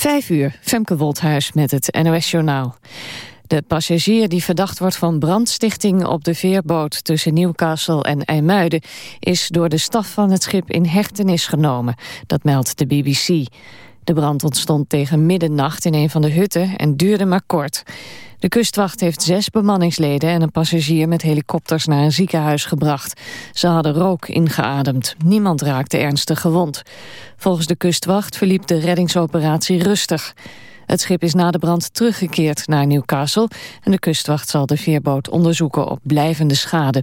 Vijf uur, Femke Wolthuis met het NOS-journaal. De passagier die verdacht wordt van brandstichting op de veerboot tussen Newcastle en IJmuiden is door de staf van het schip in hechtenis genomen. Dat meldt de BBC. De brand ontstond tegen middernacht in een van de hutten en duurde maar kort. De kustwacht heeft zes bemanningsleden en een passagier met helikopters naar een ziekenhuis gebracht. Ze hadden rook ingeademd. Niemand raakte ernstig gewond. Volgens de kustwacht verliep de reddingsoperatie rustig. Het schip is na de brand teruggekeerd naar Newcastle... en de kustwacht zal de veerboot onderzoeken op blijvende schade.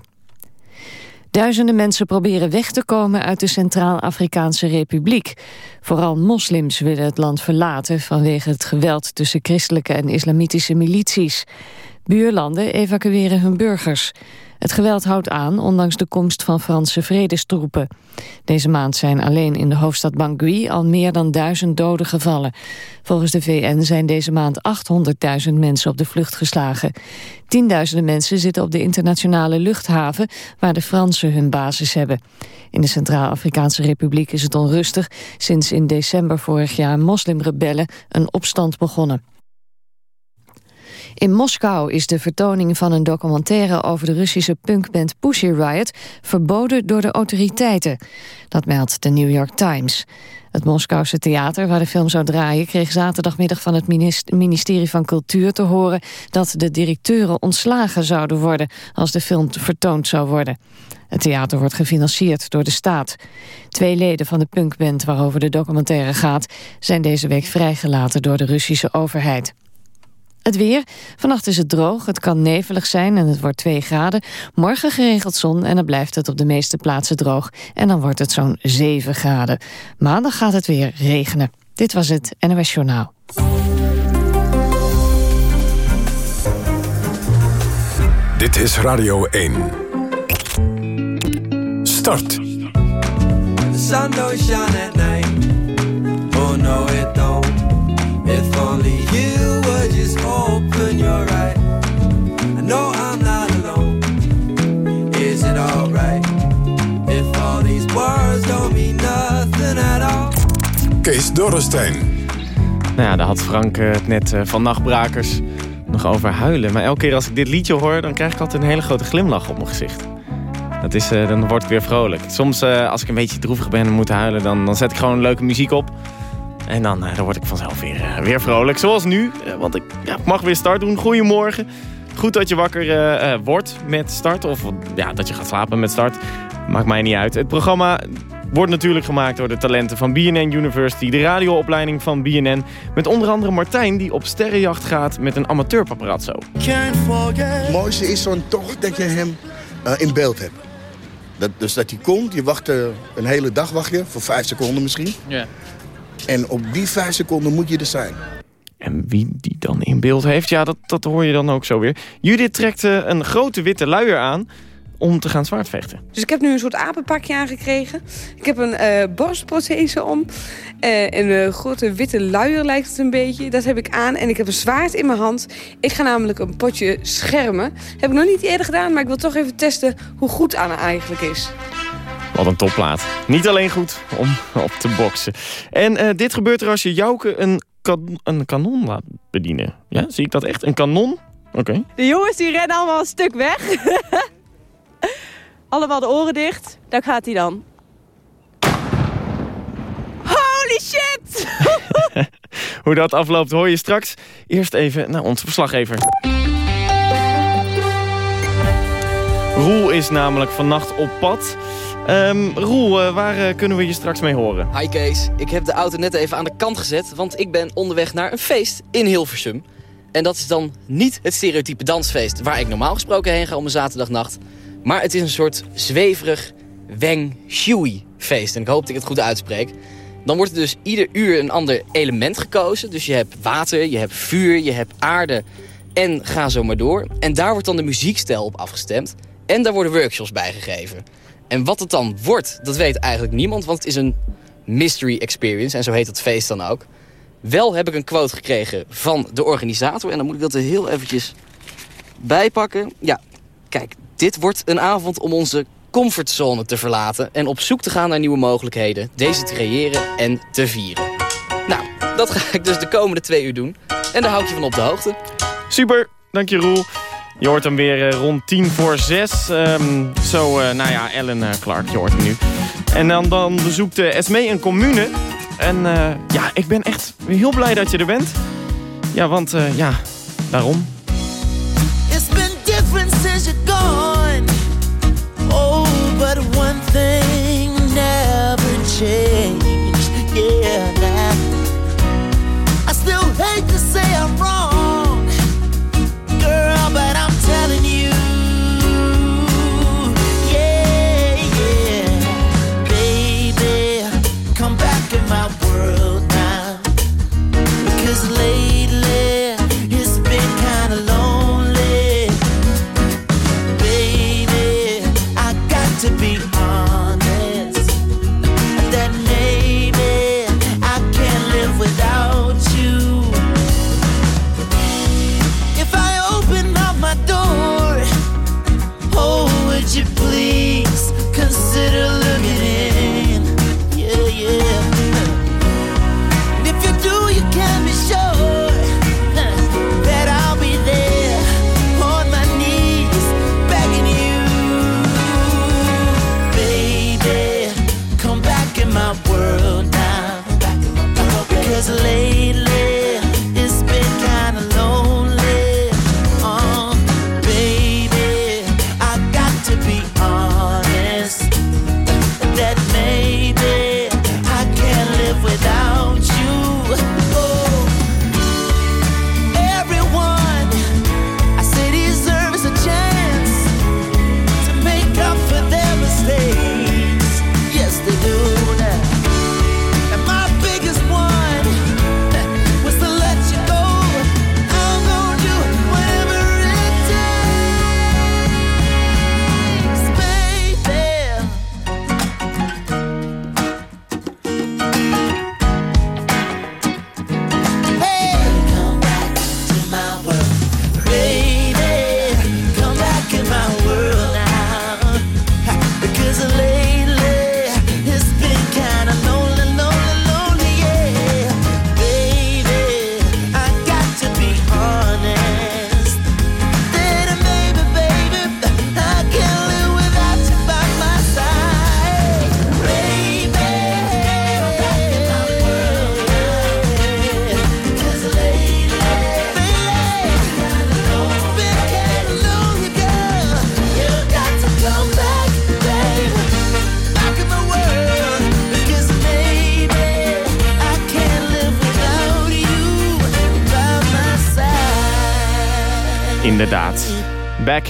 Duizenden mensen proberen weg te komen uit de Centraal-Afrikaanse Republiek. Vooral moslims willen het land verlaten vanwege het geweld tussen christelijke en islamitische milities. Buurlanden evacueren hun burgers. Het geweld houdt aan, ondanks de komst van Franse vredestroepen. Deze maand zijn alleen in de hoofdstad Bangui al meer dan duizend doden gevallen. Volgens de VN zijn deze maand 800.000 mensen op de vlucht geslagen. Tienduizenden mensen zitten op de internationale luchthaven... waar de Fransen hun basis hebben. In de Centraal-Afrikaanse Republiek is het onrustig... sinds in december vorig jaar moslimrebellen een opstand begonnen. In Moskou is de vertoning van een documentaire over de Russische punkband Pussy Riot verboden door de autoriteiten. Dat meldt de New York Times. Het Moskouse theater waar de film zou draaien kreeg zaterdagmiddag van het ministerie van Cultuur te horen dat de directeuren ontslagen zouden worden als de film vertoond zou worden. Het theater wordt gefinancierd door de staat. Twee leden van de punkband waarover de documentaire gaat zijn deze week vrijgelaten door de Russische overheid. Het weer. Vannacht is het droog, het kan nevelig zijn en het wordt 2 graden. Morgen geregeld zon en dan blijft het op de meeste plaatsen droog. En dan wordt het zo'n 7 graden. Maandag gaat het weer regenen. Dit was het NOS Journaal. Dit is Radio 1. Start. The sun don't shine at night. Oh no it just open your eyes. I know I'm not alone. Is it alright? If all these words don't mean nothing at all. Kees Dorrestein. Nou ja, daar had Frank eh, het net eh, van Nachtbrakers nog over huilen. Maar elke keer als ik dit liedje hoor, dan krijg ik altijd een hele grote glimlach op mijn gezicht. Dat is, uh, dan word ik weer vrolijk. Soms als ik een beetje droevig ben en moet huilen, dan, dan zet ik gewoon leuke muziek op. En dan, uh, dan word ik vanzelf weer, uh, weer vrolijk. Zoals nu, uh, want ik ja, mag weer start doen. Goedemorgen. Goed dat je wakker wordt met start. Of ja, dat je gaat slapen met start. Maakt mij niet uit. Het programma wordt natuurlijk gemaakt door de talenten van BNN University. De radioopleiding van BNN. Met onder andere Martijn die op sterrenjacht gaat met een amateurpaparazzo. Het mooiste is dan toch dat je hem in beeld hebt. Dat, dus dat hij komt, je wacht een hele dag wacht je, voor vijf seconden misschien. Ja. En op die vijf seconden moet je er zijn. En wie die dan in beeld heeft, ja, dat, dat hoor je dan ook zo weer. Judith trekt uh, een grote witte luier aan om te gaan zwaardvechten. Dus ik heb nu een soort apenpakje aangekregen. Ik heb een uh, borstprothese om. Uh, een grote witte luier lijkt het een beetje. Dat heb ik aan en ik heb een zwaard in mijn hand. Ik ga namelijk een potje schermen. Heb ik nog niet eerder gedaan, maar ik wil toch even testen hoe goed Anna eigenlijk is. Wat een topplaat. Niet alleen goed om op te boksen. En uh, dit gebeurt er als je Jouke een, kan een kanon laat bedienen. Ja, zie ik dat echt? Een kanon? Oké. Okay. De jongens die rennen allemaal een stuk weg. allemaal de oren dicht. Daar gaat hij dan. Holy shit! Hoe dat afloopt hoor je straks. Eerst even naar onze verslaggever. Roel is namelijk vannacht op pad. Um, Roel, uh, waar uh, kunnen we je straks mee horen? Hi Kees, ik heb de auto net even aan de kant gezet... want ik ben onderweg naar een feest in Hilversum. En dat is dan niet het stereotype dansfeest... waar ik normaal gesproken heen ga om een zaterdagnacht. Maar het is een soort zweverig Weng Shui feest. En ik hoop dat ik het goed uitspreek. Dan wordt er dus ieder uur een ander element gekozen. Dus je hebt water, je hebt vuur, je hebt aarde en ga zo maar door. En daar wordt dan de muziekstijl op afgestemd. En daar worden workshops bij gegeven. En wat het dan wordt, dat weet eigenlijk niemand, want het is een mystery experience. En zo heet het feest dan ook. Wel heb ik een quote gekregen van de organisator. En dan moet ik dat er heel eventjes bijpakken. Ja, kijk, dit wordt een avond om onze comfortzone te verlaten... en op zoek te gaan naar nieuwe mogelijkheden, deze te creëren en te vieren. Nou, Dat ga ik dus de komende twee uur doen. En daar hou ik je van op de hoogte. Super, dank je Roel. Je hoort hem weer eh, rond tien voor zes. Ehm, zo, uh, nou ja, Ellen uh, Clark, je hoort hem nu. En dan, dan bezoekt Esme een commune. En ja, ik ben echt heel blij dat je er bent. Ja, want ja, daarom. It's been different since you're gone. Oh, but one thing never changed.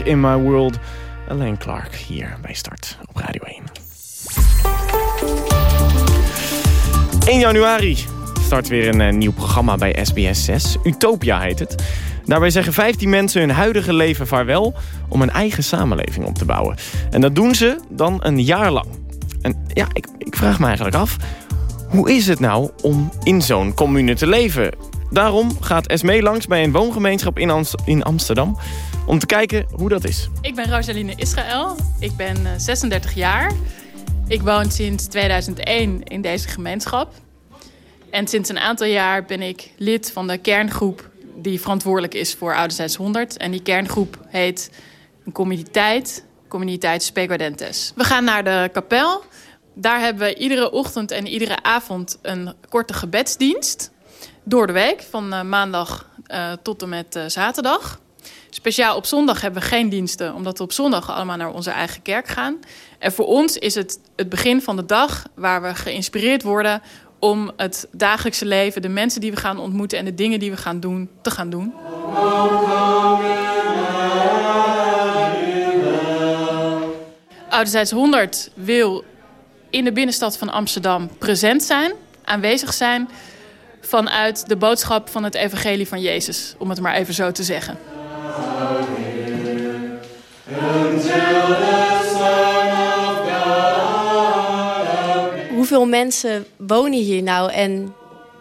In my world. Alain Clark hier bij Start op Radio 1. 1 januari start weer een, eh, nieuw programma bij SBS 6. Utopia heet het. Daarbij zeggen 15 mensen hun huidige leven vaarwel... om een eigen samenleving op te bouwen. En dat doen ze dan een jaar lang. En ja, ik, ik vraag me eigenlijk af... hoe is het nou om in zo'n commune te leven? Daarom gaat Esmee langs bij een woongemeenschap in Amsterdam... om te kijken hoe dat is. Ik ben Rosaline Israël. Ik ben 36 eh, jaar. Ik woon sinds 2001 in deze gemeenschap. En sinds een aantal jaar ben ik lid van de kerngroep... die verantwoordelijk is voor Ouderzijds 100. En die kerngroep heet een communiteit, Communiteit Speguadentes. We gaan naar de kapel... Daar hebben we iedere ochtend en iedere avond een korte gebedsdienst door de week, van uh, maandag uh, tot en met zaterdag. Speciaal op zondag hebben we geen diensten, omdat we op zondag allemaal naar onze eigen kerk gaan. En voor ons is het het begin van de dag waar we geïnspireerd worden om het dagelijkse leven, de mensen die we gaan ontmoeten en de dingen die we gaan doen, te gaan doen. Ouderzijds 100 wil in de binnenstad van Amsterdam present zijn, aanwezig zijn vanuit de boodschap van het evangelie van Jezus, om het maar even zo te zeggen. Hoeveel mensen wonen hier nou en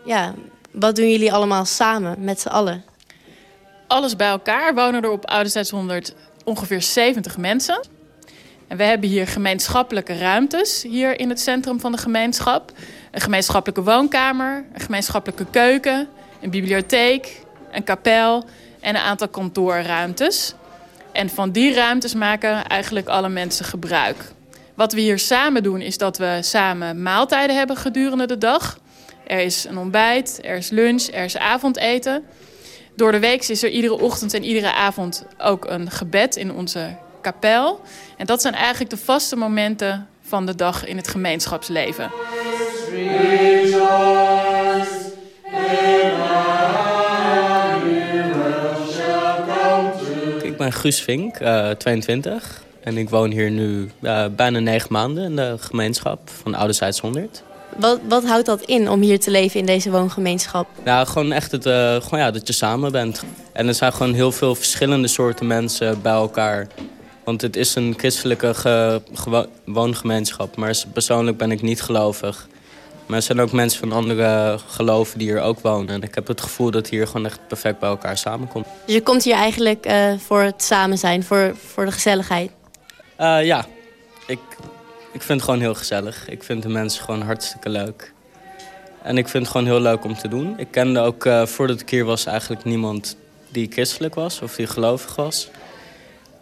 ja, wat doen jullie allemaal samen met z'n allen? Alles bij elkaar wonen er op Ouderzijds 100 ongeveer 70 mensen. En we hebben hier gemeenschappelijke ruimtes hier in het centrum van de gemeenschap. Een gemeenschappelijke woonkamer, een gemeenschappelijke keuken, een bibliotheek, een kapel en een aantal kantoorruimtes. En van die ruimtes maken eigenlijk alle mensen gebruik. Wat we hier samen doen is dat we samen maaltijden hebben gedurende de dag. Er is een ontbijt, er is lunch, er is avondeten. Door de week is er iedere ochtend en iedere avond ook een gebed in onze kapel. En dat zijn eigenlijk de vaste momenten van de dag in het gemeenschapsleven. Ben Guus Vink, uh, 22. En ik woon hier nu uh, bijna negen maanden in de gemeenschap van Ouderzijds 100. Wat, wat houdt dat in om hier te leven in deze woongemeenschap? Ja, gewoon echt het, uh, gewoon, ja, dat je samen bent. En er zijn gewoon heel veel verschillende soorten mensen bij elkaar. Want het is een christelijke ge, woongemeenschap. Maar persoonlijk ben ik niet gelovig. Maar er zijn ook mensen van andere geloven die hier ook wonen. En ik heb het gevoel dat hier gewoon echt perfect bij elkaar samenkomt. Dus je komt hier eigenlijk uh, voor het samen zijn, voor, voor de gezelligheid? Uh, ja, ik, ik vind het gewoon heel gezellig. Ik vind de mensen gewoon hartstikke leuk. En ik vind het gewoon heel leuk om te doen. Ik kende ook, uh, voordat ik hier was, eigenlijk niemand die christelijk was of die gelovig was.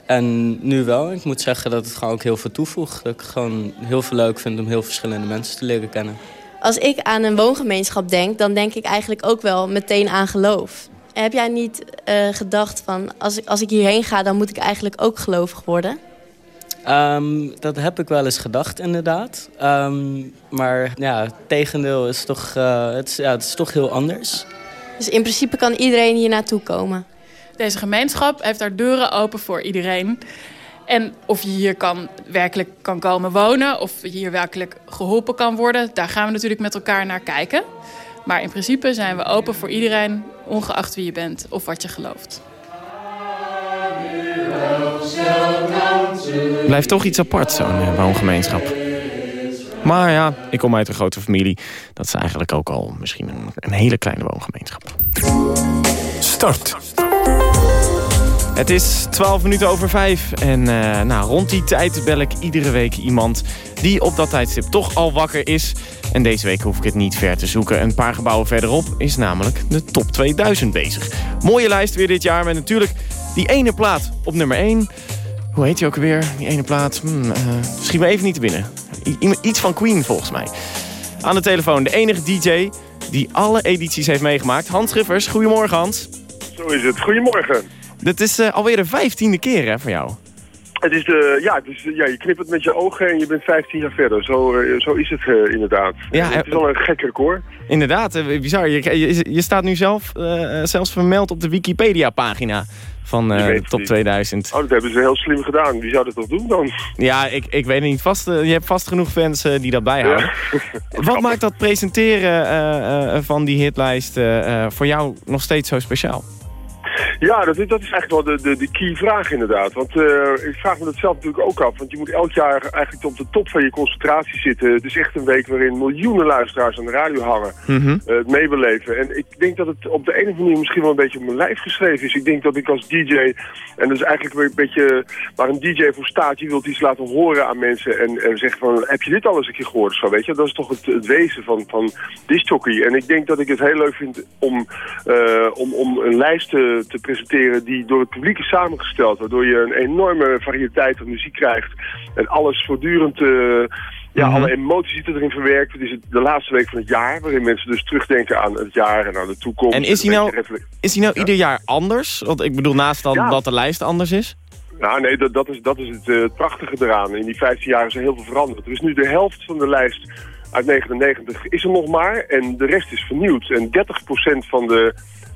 En nu wel. Ik moet zeggen dat het gewoon ook heel veel toevoegt. Dat ik gewoon heel veel leuk vind om heel verschillende mensen te leren kennen. Als ik aan een woongemeenschap denk, dan denk ik eigenlijk ook wel meteen aan geloof. Heb jij niet uh, gedacht van, als ik, als ik hierheen ga, dan moet ik eigenlijk ook gelovig worden? Um, dat heb ik wel eens gedacht, inderdaad. Um, maar ja, het tegendeel is toch, uh, het is, ja, het is toch heel anders. Dus in principe kan iedereen hier naartoe komen? Deze gemeenschap heeft haar deuren open voor iedereen. En of je hier kan, werkelijk kan komen wonen, of je hier werkelijk geholpen kan worden... daar gaan we natuurlijk met elkaar naar kijken. Maar in principe zijn we open voor iedereen, ongeacht wie je bent of wat je gelooft. Blijft toch iets apart, zo'n uh, woongemeenschap. Maar ja, ik kom uit een grote familie. Dat is eigenlijk ook al misschien een, een hele kleine woongemeenschap. Start. Het is 12 minuten over 5 en uh, nou, rond die tijd bel ik iedere week iemand die op dat tijdstip toch al wakker is. En deze week hoef ik het niet ver te zoeken. Een paar gebouwen verderop is namelijk de top 2000 bezig. Mooie lijst weer dit jaar met natuurlijk die ene plaat op nummer 1. Hoe heet die ook weer? Die ene plaat. Hmm, uh, schiet me even niet te binnen. Iets van Queen volgens mij. Aan de telefoon de enige DJ die alle edities heeft meegemaakt. Hans Schiffers, goedemorgen Hans. Zo is het, goedemorgen. Dit is uh, alweer de vijftiende keer hè, voor jou. Het is de, ja, het is, ja, je knipt het met je ogen en je bent 15 jaar verder. Zo, uh, zo is het uh, inderdaad. Ja, het is wel een gek record. Inderdaad, bizar. Je, je, je, staat nu zelf zelfs vermeld op de Wikipedia-pagina van de top 2000. Oh, dat hebben ze heel slim gedaan. Wie zou dat toch doen dan? Ja, ik, ik weet niet. Vast, je hebt vast genoeg fans die dat bijhouden. Ja. Wat maakt dat presenteren van die hitlijst voor jou nog steeds zo speciaal? Ja, dat, dat is eigenlijk wel de, de, de key vraag inderdaad. Want uh, ik vraag me dat zelf natuurlijk ook af. Want je moet elk jaar eigenlijk op de top van je concentratie zitten. Het is echt een week waarin miljoenen luisteraars aan de radio hangen. Mm -hmm. uh, het meebeleven. En ik denk dat het op de ene manier misschien wel een beetje op mijn lijf geschreven is. Ik denk dat ik als DJ, en dat is eigenlijk een beetje waar een DJ voor staat. Je wilt iets laten horen aan mensen en, en zeggen van, heb je dit al eens een keer gehoord? Zo, weet je? Dat is toch het, het wezen van, van discjockey. En ik denk dat ik het heel leuk vind om, uh, om, om een lijst te, te presenteren die door het publiek is samengesteld. Waardoor je een enorme variëteit van muziek krijgt. En alles voortdurend... Uh, ja, alle emoties zitten erin verwerkt. Het is de laatste week van het jaar, waarin mensen dus terugdenken aan het jaar en aan de toekomst. En is die nou, is die nou ja? ieder jaar anders? Want ik bedoel, naast dan ja. dat de lijst anders is? Nou nee, dat, dat is, dat is het, uh, het prachtige eraan. In die 15 jaar is er heel veel veranderd. Er is nu de helft van de lijst uit 99 is er nog maar en de rest is vernieuwd. En 30% van de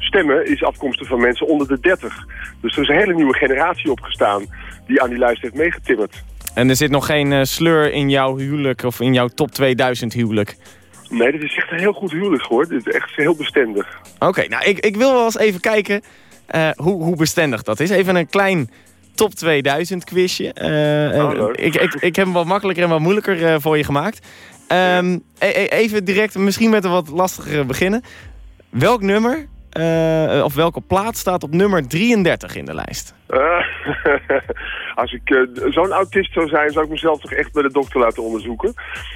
stemmen is afkomstig van mensen onder de 30. Dus er is een hele nieuwe generatie opgestaan die aan die lijst heeft meegetimmerd. En er zit nog geen uh, sleur in jouw huwelijk of in jouw top 2000 huwelijk? Nee, dit is echt een heel goed huwelijk hoor. Dit is echt heel bestendig. Oké, okay, nou ik, ik wil wel eens even kijken uh, hoe, hoe bestendig dat is. Even een klein top 2000 quizje. Uh, oh, ik, ik, ik heb hem wat makkelijker en wat moeilijker voor je gemaakt. Um, even direct, misschien met een wat lastigere beginnen. Welk nummer eh, of welke plaat staat op nummer 33 in de lijst? Eh, als ik eh, zo'n autist zou zijn, zou ik mezelf toch echt bij de dokter laten onderzoeken.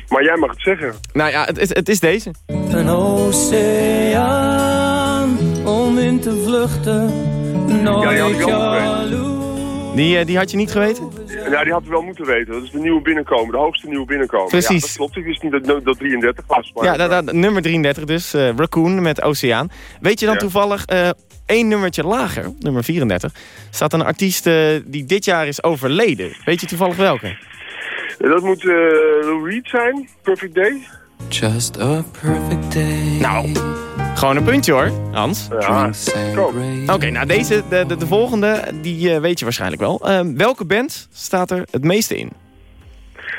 Maar jij mag het zeggen. Nou ja, het is, het is deze. Een oceaan om in te vluchten. Nooit Ja, die had ik die had je niet geweten? Ja, die had ik wel moeten weten. Dat is de nieuwe binnenkomen, de hoogste nieuwe binnenkomen. Precies. Ja, dat klopt. Ik wist niet dat, dat 33 was. Maar Ja, dat, dat- nummer 33 dus. eh, Raccoon met Oceaan. Weet je dan Ja. toevallig eh één nummertje lager, nummer 34... staat een artiest eh, die dit jaar is overleden. Weet je toevallig welke? dat moet eh Lou Reed zijn, Perfect Day. Just a perfect day. Nou, gewoon een puntje hoor, Hans. Ja. Oké, nou deze, de, de, de volgende, die eh, weet je waarschijnlijk wel. Eh, welke band staat er het meeste in?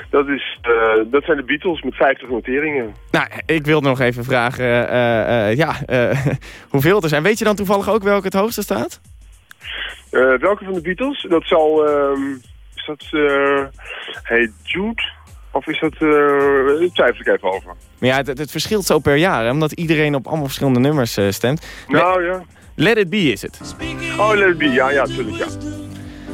Dat, is, eh, dat zijn de Beatles met 50 noteringen. Nou, ik wilde nog even vragen, eh, eh, ja, eh, hoeveel er zijn. Weet je dan toevallig ook welke het hoogste staat? Eh, welke van de Beatles? Dat zal... ehm, is dat... eh hey Jude? Of is dat... daar twijfel ik even over. Maar ja, het, het verschilt zo per jaar, hè, omdat iedereen op allemaal verschillende nummers eh, stemt. Nou ja. Let It Be is het. Oh, Let It Be. Ja, ja, tuurlijk, ja.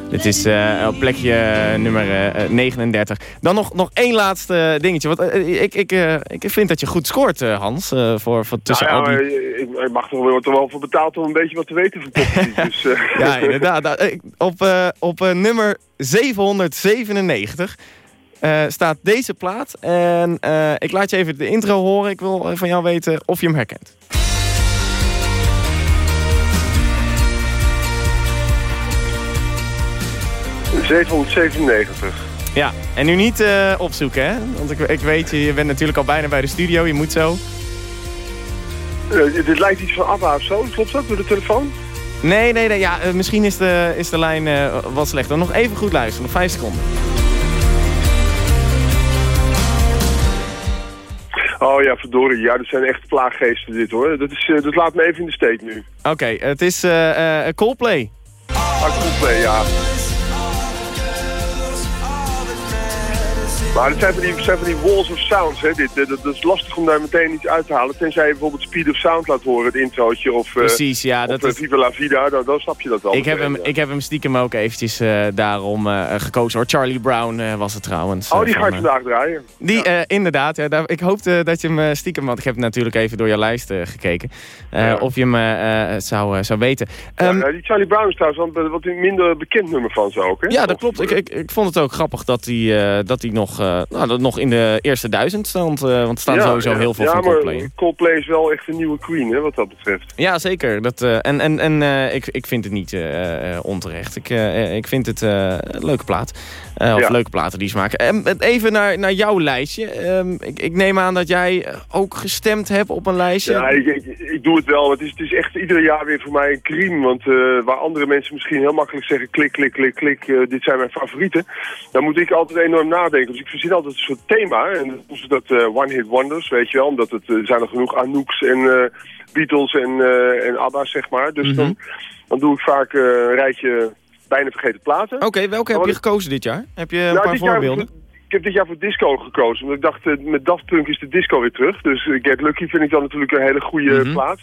Dit is eh, op plekje nummer eh, 39. Dan nog, nog één laatste dingetje. Want ik, ik, ik vind dat je goed scoort, Hans. voor, voor tussen Nou ja, al die... ik, ik mag er wel, er wel voor betaald om een beetje wat te weten van dus, Ja, inderdaad. Nou, Op, op nummer 797 eh, staat deze plaat. En eh, ik laat je even de intro horen. Ik wil van jou weten of je hem herkent. eh, 797. Ja, en nu niet eh, opzoeken, hè? Want ik, ik weet, je, je bent natuurlijk al bijna bij de studio. Je moet zo. Eh, dit lijkt iets van ABBA of zo. Klopt dat door de telefoon? Nee, nee, nee. Ja, eh, misschien is de, is de lijn eh, wat slechter. Nog even goed luisteren. Nog vijf seconden. Oh ja, verdorie. Ja, dat zijn echt plaaggeesten dit hoor. Dat, is, eh, dat laat me even in de steek nu. Oké, het is eh, eh, Coldplay. Ah, Coldplay, ja. Maar het zijn van die, het zijn van die walls of sounds, hè. Dit, dat, is lastig om daar meteen iets uit te halen. Tenzij je bijvoorbeeld Speed of Sound laat horen, het introotje. Of, eh, Precies, ja. of Dat eh, is, Viva la Vida, dan, dan snap je dat wel. ik, heb hem, ja. ik heb hem stiekem ook eventjes eh, daarom eh, gekozen. Hoor. Charlie Brown eh, was het trouwens. Oh, eh, die ga ik eh, vandaag draaien. Die, eh, inderdaad. Ja, daar, ik hoopte dat je hem eh, stiekem... Want ik heb natuurlijk even door je lijst eh, gekeken. eh, Ja. Of je hem eh, eh, zou, eh, zou weten. Ja, die Charlie Brown is trouwens wel een wat minder bekend nummer van ze ook, hè? Ja, dat klopt. Ik, ik, ik vond het ook grappig dat hij eh, dat hij nog, eh, nou, dat nog in de eerste duizend stond. eh, want er staan Ja, sowieso ja. heel veel ja, van maar Coldplay. in. Coldplay is wel echt een nieuwe queen, hè, wat dat betreft. Ja, zeker. Dat, eh, en en, en ik, ik vind het niet onterecht. Ik, ik vind het een leuke plaat. Eh, of Ja. leuke platen die ze maken. En even naar, naar jouw lijstje. Ehm, ik, ik neem aan dat jij ook gestemd hebt op een lijstje. Ja, ik, ik, ik doe het wel. Het is, het is echt ieder jaar weer voor mij een crime. Want waar andere mensen misschien heel makkelijk zeggen... klik, klik, klik, klik, dit zijn mijn favorieten. Dan moet ik altijd enorm nadenken. Dus ik verzin altijd een soort thema. En dan noemen ze dat eh, one-hit wonders, weet je wel. Omdat het, eh, er zijn er genoeg Anouks en eh, Beatles en, eh en ABBA's, zeg maar. Dus Mhm. dan, dan doe ik vaak eh, een rijtje bijna vergeten platen. Oké, welke heb je dat- gekozen dit jaar? Heb je een Nou, paar jaar- voorbeelden? ik heb dit jaar voor disco gekozen. Omdat ik dacht, eh, met Daft Punk is de disco weer terug. Dus eh, Get Lucky vind ik dan natuurlijk een hele goede Mhm. plaat.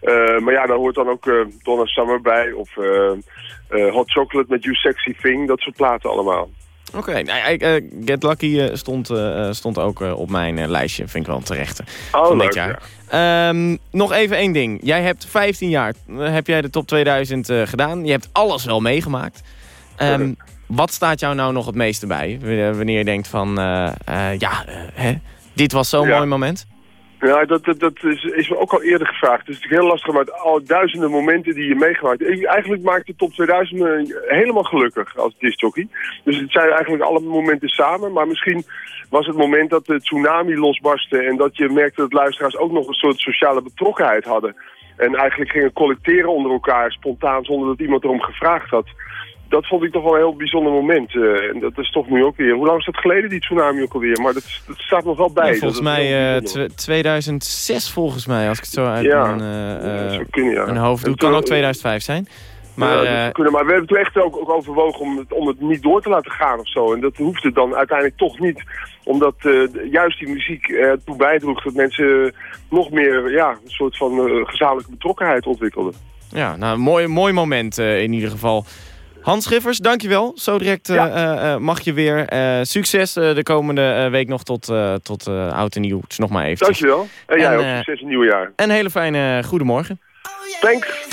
Eh, maar ja, daar hoort dan ook eh, Donna Summer bij. Of eh, eh, Hot Chocolate met You Sexy Thing. Dat soort platen allemaal. Oké, nou, eh, Get Lucky eh, stond, eh, stond ook op mijn lijstje. Vind ik wel een terechte Oh, van leuk, dit jaar. Ehm, nog even één ding. Jij hebt 15 jaar, heb jij de top 2000 eh, gedaan. Je hebt alles wel meegemaakt. Ehm, wat staat jou nou nog het meeste bij? W- Wanneer je denkt van, ja, hè, dit was zo'n Ja. mooi moment. Ja, dat, dat, is, is me ook al eerder gevraagd. Het is heel lastig met al duizenden momenten die je meegemaakt Eigenlijk maakt de top 2000 me helemaal gelukkig als discjockey. Dus het zijn eigenlijk alle momenten samen. Maar misschien was het moment dat de tsunami losbarstte... en dat je merkte dat luisteraars ook nog een soort sociale betrokkenheid hadden. En eigenlijk gingen collecteren onder elkaar spontaan zonder dat iemand erom gevraagd had. Dat vond ik toch wel een heel bijzonder moment. eh, en dat is toch nu ook weer... Hoe lang is dat geleden, die tsunami ook alweer? Maar dat, dat staat nog wel bij. Ja, volgens mij eh, bijzonder. tw- 2006 volgens mij, als ik het zo uit Ja, mijn, eh, eh, kunnen, ja. mijn hoofd doe. Het kan ook 2005 zijn. Maar, Ja, eh, kunnen, maar we hebben toen echt ook, ook overwogen om het, om het niet door te laten gaan of zo. En dat hoefde dan uiteindelijk toch niet. Omdat eh, juist die muziek ertoe bijdroeg dat mensen nog meer ja, een soort van eh, gezamenlijke betrokkenheid ontwikkelden. ja, nou, mooi, mooi moment eh, in ieder geval. Hans Schiffers, dankjewel. Zo direct eh, eh, eh, mag je weer. Succes de komende week nog tot, tot oud en nieuw. Het is nog maar even. Dankjewel. En jij En, ook eh, succes in het nieuwe jaar. En een hele fijne goedemorgen. Thanks.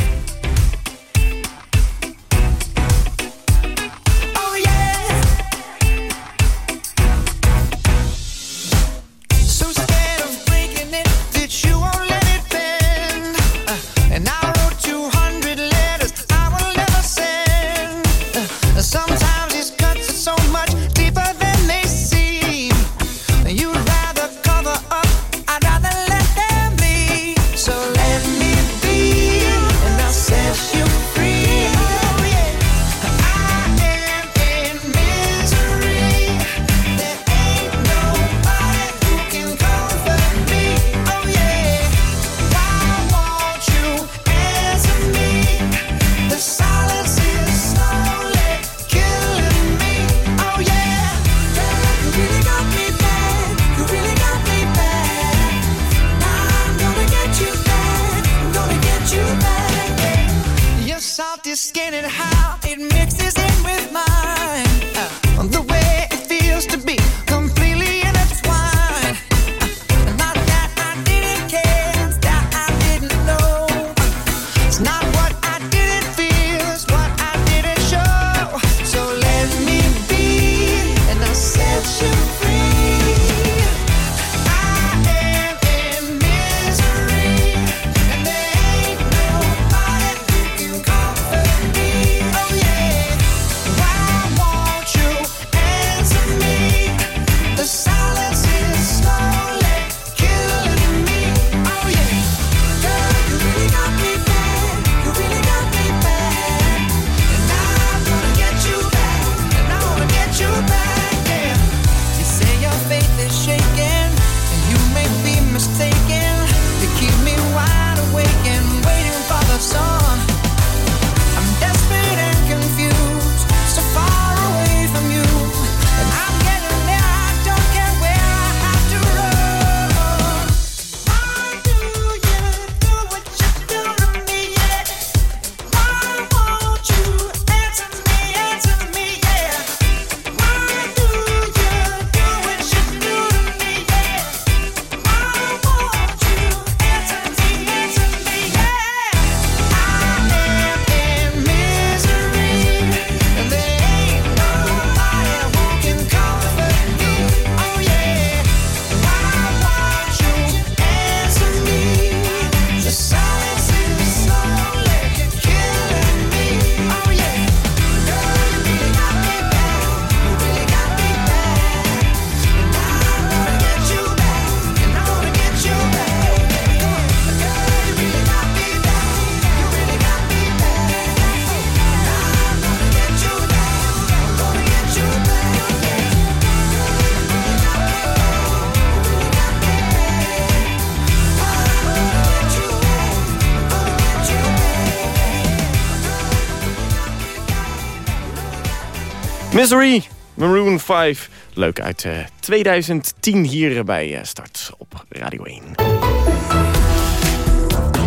Misery, Maroon 5. Leuk uit eh, 2010 hier bij eh, Start op Radio 1.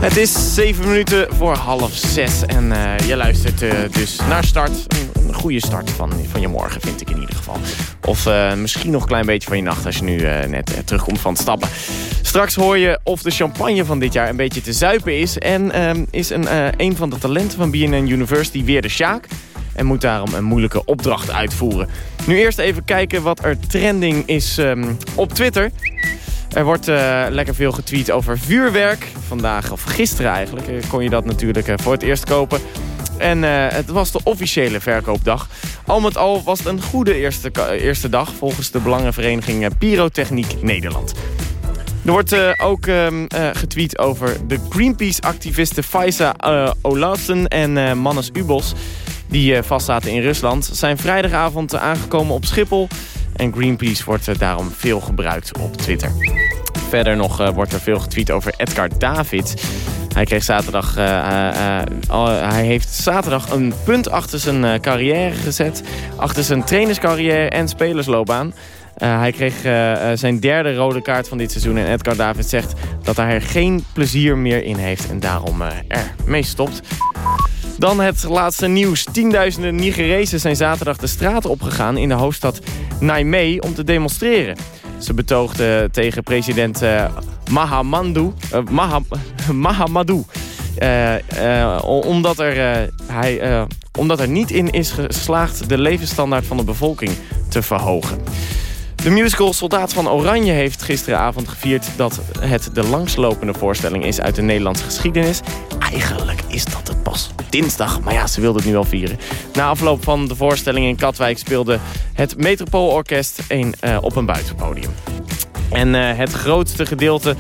Het is 7 minuten voor half 6 en eh, je luistert eh, dus naar Start. Een, goede start van, van je morgen vind ik in ieder geval. Of eh, misschien nog een klein beetje van je nacht als je nu eh, net eh, terugkomt van het stappen. Straks hoor je of de champagne van dit jaar een beetje te zuipen is. En ehm, is een, eh, een van de talenten van BNN University weer de Sjaak en moet daarom een moeilijke opdracht uitvoeren. Nu eerst even kijken wat er trending is ehm, op Twitter. Er wordt eh, lekker veel getweet over vuurwerk. Vandaag, of gisteren eigenlijk, eh, kon je dat natuurlijk eh, voor het eerst kopen. En het was de officiële verkoopdag. Al met al was het een goede eerste, eerste dag... volgens de Belangenvereniging Pyrotechniek Nederland. Er wordt ook ehm, eh, getweet over de Greenpeace-activisten Faisa Olassen en Mannes Ubos... die eh, vastzaten in Rusland. Zijn vrijdagavond eh, aangekomen op Schiphol... en Greenpeace wordt eh, daarom veel gebruikt op Twitter. Verder nog wordt er veel getweet over Edgar David. Hij kreeg zaterdag, hij heeft zaterdag een punt achter zijn carrière gezet. Achter zijn trainerscarrière en spelersloopbaan. hij kreeg zijn derde rode kaart van dit seizoen. En Edgar David zegt dat hij er geen plezier meer in heeft. En daarom ermee stopt. Dan het laatste nieuws. Tienduizenden Nigerezen zijn zaterdag de straten opgegaan in de hoofdstad Niamey om te demonstreren. Ze betoogden tegen president uh, Mahamadou, uh, omdat, er, hij, omdat er niet in is geslaagd de levensstandaard van de bevolking te verhogen. De musical Soldaat van Oranje heeft gisteravond gevierd dat het de langslopende voorstelling is uit de Nederlandse geschiedenis. Eigenlijk is dat het pas dinsdag, maar ja, ze wilden het nu al vieren. Na afloop van de voorstelling in Katwijk speelde het Metropoolorkest een, uh, op een buitenpodium. En uh, het grootste gedeelte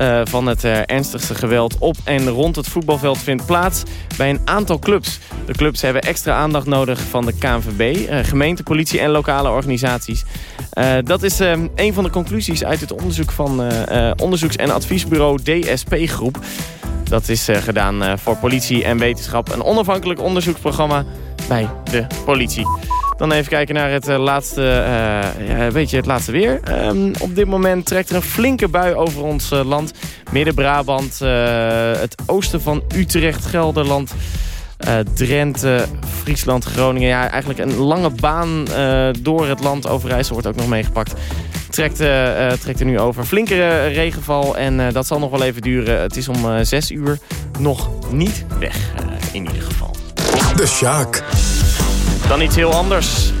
uh, van het uh, ernstigste geweld op en rond het voetbalveld vindt plaats bij een aantal clubs. De clubs hebben extra aandacht nodig van de KNVB, uh, gemeente, politie en lokale organisaties. dat is een van de conclusies uit het onderzoek van onderzoeks- en adviesbureau DSP Groep. Dat is gedaan voor politie en wetenschap. Een onafhankelijk onderzoeksprogramma bij de politie. Dan even kijken naar het, uh, laatste, uh, ja, weet je, het laatste weer. Um, op dit moment trekt er een flinke bui over ons uh, land. Midden-Brabant, het oosten van Utrecht, Gelderland... Drenthe, Friesland, Groningen. Ja, eigenlijk een lange baan door het land. Overijssel wordt ook nog meegepakt. Trekt, trekt er nu over. Flinkere regenval en dat zal nog wel even duren. Het is om 6 uur nog niet weg, in ieder geval. De Sjaak. Dan iets heel anders.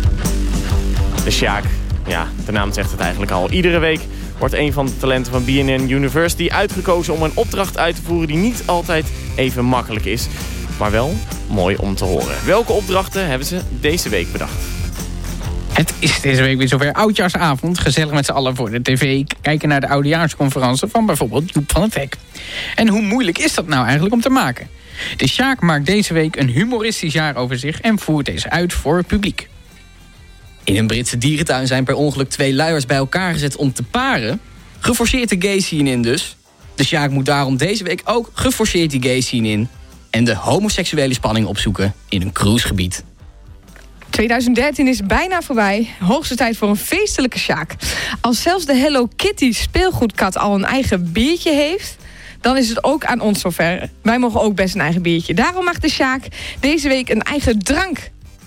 De Sjaak. Ja, de naam zegt het eigenlijk al. Iedere week wordt een van de talenten van BNN University uitgekozen om een opdracht uit te voeren die niet altijd even makkelijk is. Maar wel mooi om te horen. Welke opdrachten hebben ze deze week bedacht? Het is deze week weer zover oudjaarsavond. Gezellig met z'n allen voor de tv. Kijken naar de oudejaarsconferentie van bijvoorbeeld Joep van het Hek. En hoe moeilijk is dat nou eigenlijk om te maken? De Sjaak maakt deze week een humoristisch jaar over zich en voert deze uit voor het publiek. In een Britse dierentuin zijn per ongeluk twee luiers bij elkaar gezet om te paren. Geforceerd de gay scene in dus. De Sjaak moet daarom deze week ook geforceerd die gay scene in... en de homoseksuele spanning opzoeken in een cruisegebied. 2013 is bijna voorbij. Hoogste tijd voor een feestelijke Sjaak. Als zelfs de Hello Kitty speelgoedkat al een eigen biertje heeft dan is het ook aan ons zover. Wij mogen ook best een eigen biertje. Daarom mag de Sjaak deze week een eigen drank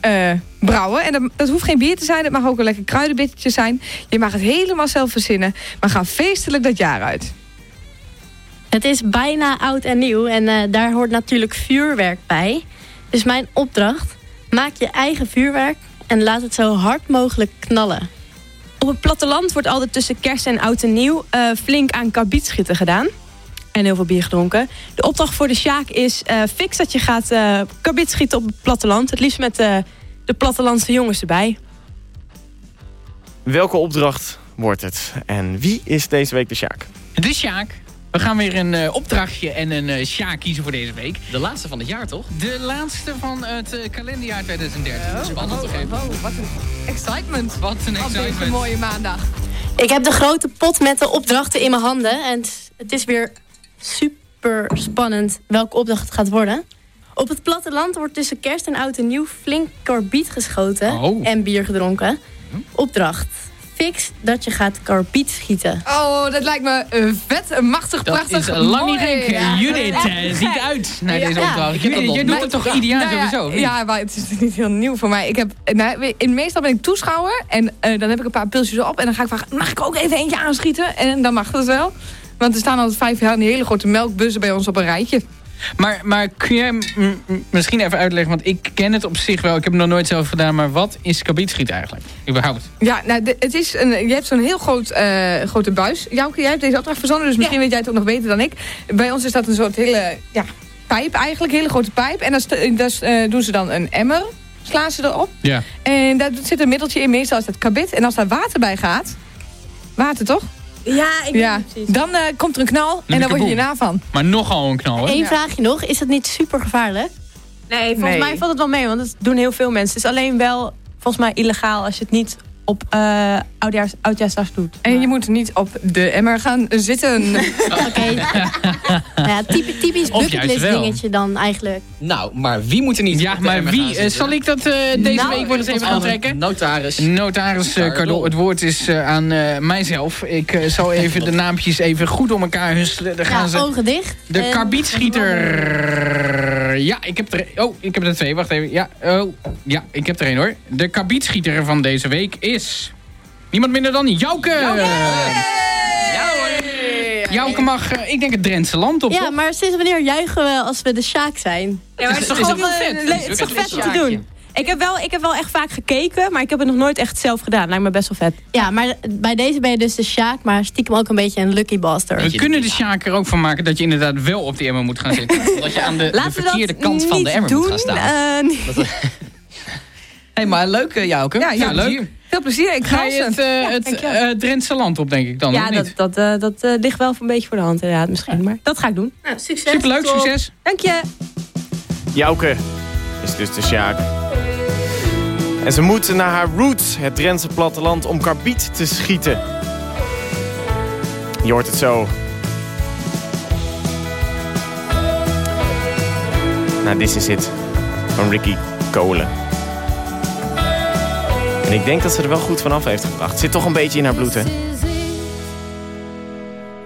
uh, brouwen. En dat, hoeft geen bier te zijn, het mag ook een lekker kruidenbitje zijn. Je mag het helemaal zelf verzinnen, maar ga feestelijk dat jaar uit. Het is bijna oud en nieuw en uh, daar hoort natuurlijk vuurwerk bij. Dus mijn opdracht, maak je eigen vuurwerk en laat het zo hard mogelijk knallen. Op het platteland wordt altijd tussen kerst en oud en nieuw uh, flink aan karbietschieten gedaan en heel veel bier gedronken. De opdracht voor de Sjaak is uh, fix dat je gaat uh, karbit schieten op het platteland. Het liefst met uh, de plattelandse jongens erbij. Welke opdracht wordt het? En wie is deze week de Sjaak? De Sjaak. We gaan weer een uh, opdrachtje en een uh, Sjaak kiezen voor deze week. De laatste van het jaar, toch? De laatste van het uh, kalenderjaar 2013. Oh, Spannend oh, toch even? Oh, wat een excitement. Wat een excitement. Op deze mooie maandag. Ik heb de grote pot met de opdrachten in mijn handen. En het is weer super spannend welke opdracht het gaat worden. Op het platteland wordt tussen kerst en oud en nieuw flink karbiet geschoten oh. en bier gedronken. Opdracht. Fix dat je gaat karbiet schieten. Oh, dat lijkt me een vet, een machtig, dat prachtig. Dat is lang niet ja. Judith ziet uit naar ja, deze opdracht. Je, je doet het toch ieder jaar nou sowieso? Ja, maar het is niet heel nieuw voor mij. Ik heb, nou, in, meestal ben ik toeschouwer en uh, dan heb ik een paar pilsjes op en dan ga ik vragen, mag ik ook even eentje aanschieten? En dan mag dat wel. Want er staan altijd vijf jaar die hele grote melkbussen bij ons op een rijtje. Maar, maar kun je misschien even uitleggen, want ik ken het op zich wel. Ik heb het nog nooit zelf gedaan, maar wat is kabietschiet eigenlijk? Überhaupt? Ja, nou, de, het is een, je hebt zo'n heel groot, uh, grote buis. Jouke, jij hebt deze opdracht verzonnen, dus misschien ja. weet jij het ook nog beter dan ik. Bij ons is dat een soort hele ja, pijp eigenlijk, een hele grote pijp. En daar uh, doen ze dan een emmer, slaan ze erop. Ja. En daar zit een middeltje in, meestal is dat kabit. En als daar water bij gaat, water toch? Ja, ik ja. precies. Dan uh, komt er een knal en daar word je je na van. Maar nogal een knal, hè? Eén ja. vraagje nog. Is het niet super gevaarlijk? Nee, volgens nee. mij valt het wel mee, want dat doen heel veel mensen. Het is alleen wel volgens mij illegaal als je het niet op uh, oudjaars, oudjaarsdag doet. En je moet niet op de emmer gaan zitten. Oké. nou ja, typisch, typisch bucketlist dingetje dan eigenlijk. Nou, maar wie moet er niet Ja, op de maar emmer wie? gaan eh, zitten? zal ik dat eh, deze Nou, week eens even gaan trekken? Notaris. Notaris eh, Cardot, het woord is eh, aan eh, mijzelf. Ik eh, zal even de naampjes even goed om elkaar husselen. Daar gaan Ja, ze. ogen dicht. De karbietschieter. Ja, ik heb er. Oh, ik heb er twee. Wacht even. Ja, oh, ja ik heb er één hoor. De karbietschieter van deze week is. Niemand minder dan Jouke. Jouke mag, eh, ik denk het Drentse land op. Ja, toch? maar sinds wanneer juichen we als we de Sjaak zijn? Ja, maar het is toch is eh, vet. Het is toch vet om te doen. Ik heb, wel, ik heb wel echt vaak gekeken, maar ik heb het nog nooit echt zelf gedaan. Lijkt me best wel vet. Ja, maar bij deze ben je dus de Sjaak, maar stiekem ook een beetje een lucky bastard. We kunnen de Sjaak er ook van maken dat je inderdaad wel op die emmer moet gaan zitten. Dat je aan de, verkeerde kant van de emmer doen. moet gaan staan. Eh, nee. hey, maar leuk, uh, Jouke. Ja, ja, leuk. Veel plezier. Ik Ga je het, eh, het eh, Drentse land op, denk ik dan, ja, of niet? dat, dat, eh, dat eh, ligt wel een beetje voor de hand inderdaad misschien. Maar dat ga ik doen. Nou, succes. Superleuk, Top. succes. Dank je. Jouke is dus de Sjaak. En ze moet naar haar roots, het Drentse platteland, om karbiet te schieten. Je hoort het zo. Nou, This Is It van Ricky Kolen. En ik denk dat ze er wel goed vanaf heeft gebracht. Zit toch een beetje in haar bloed, hè?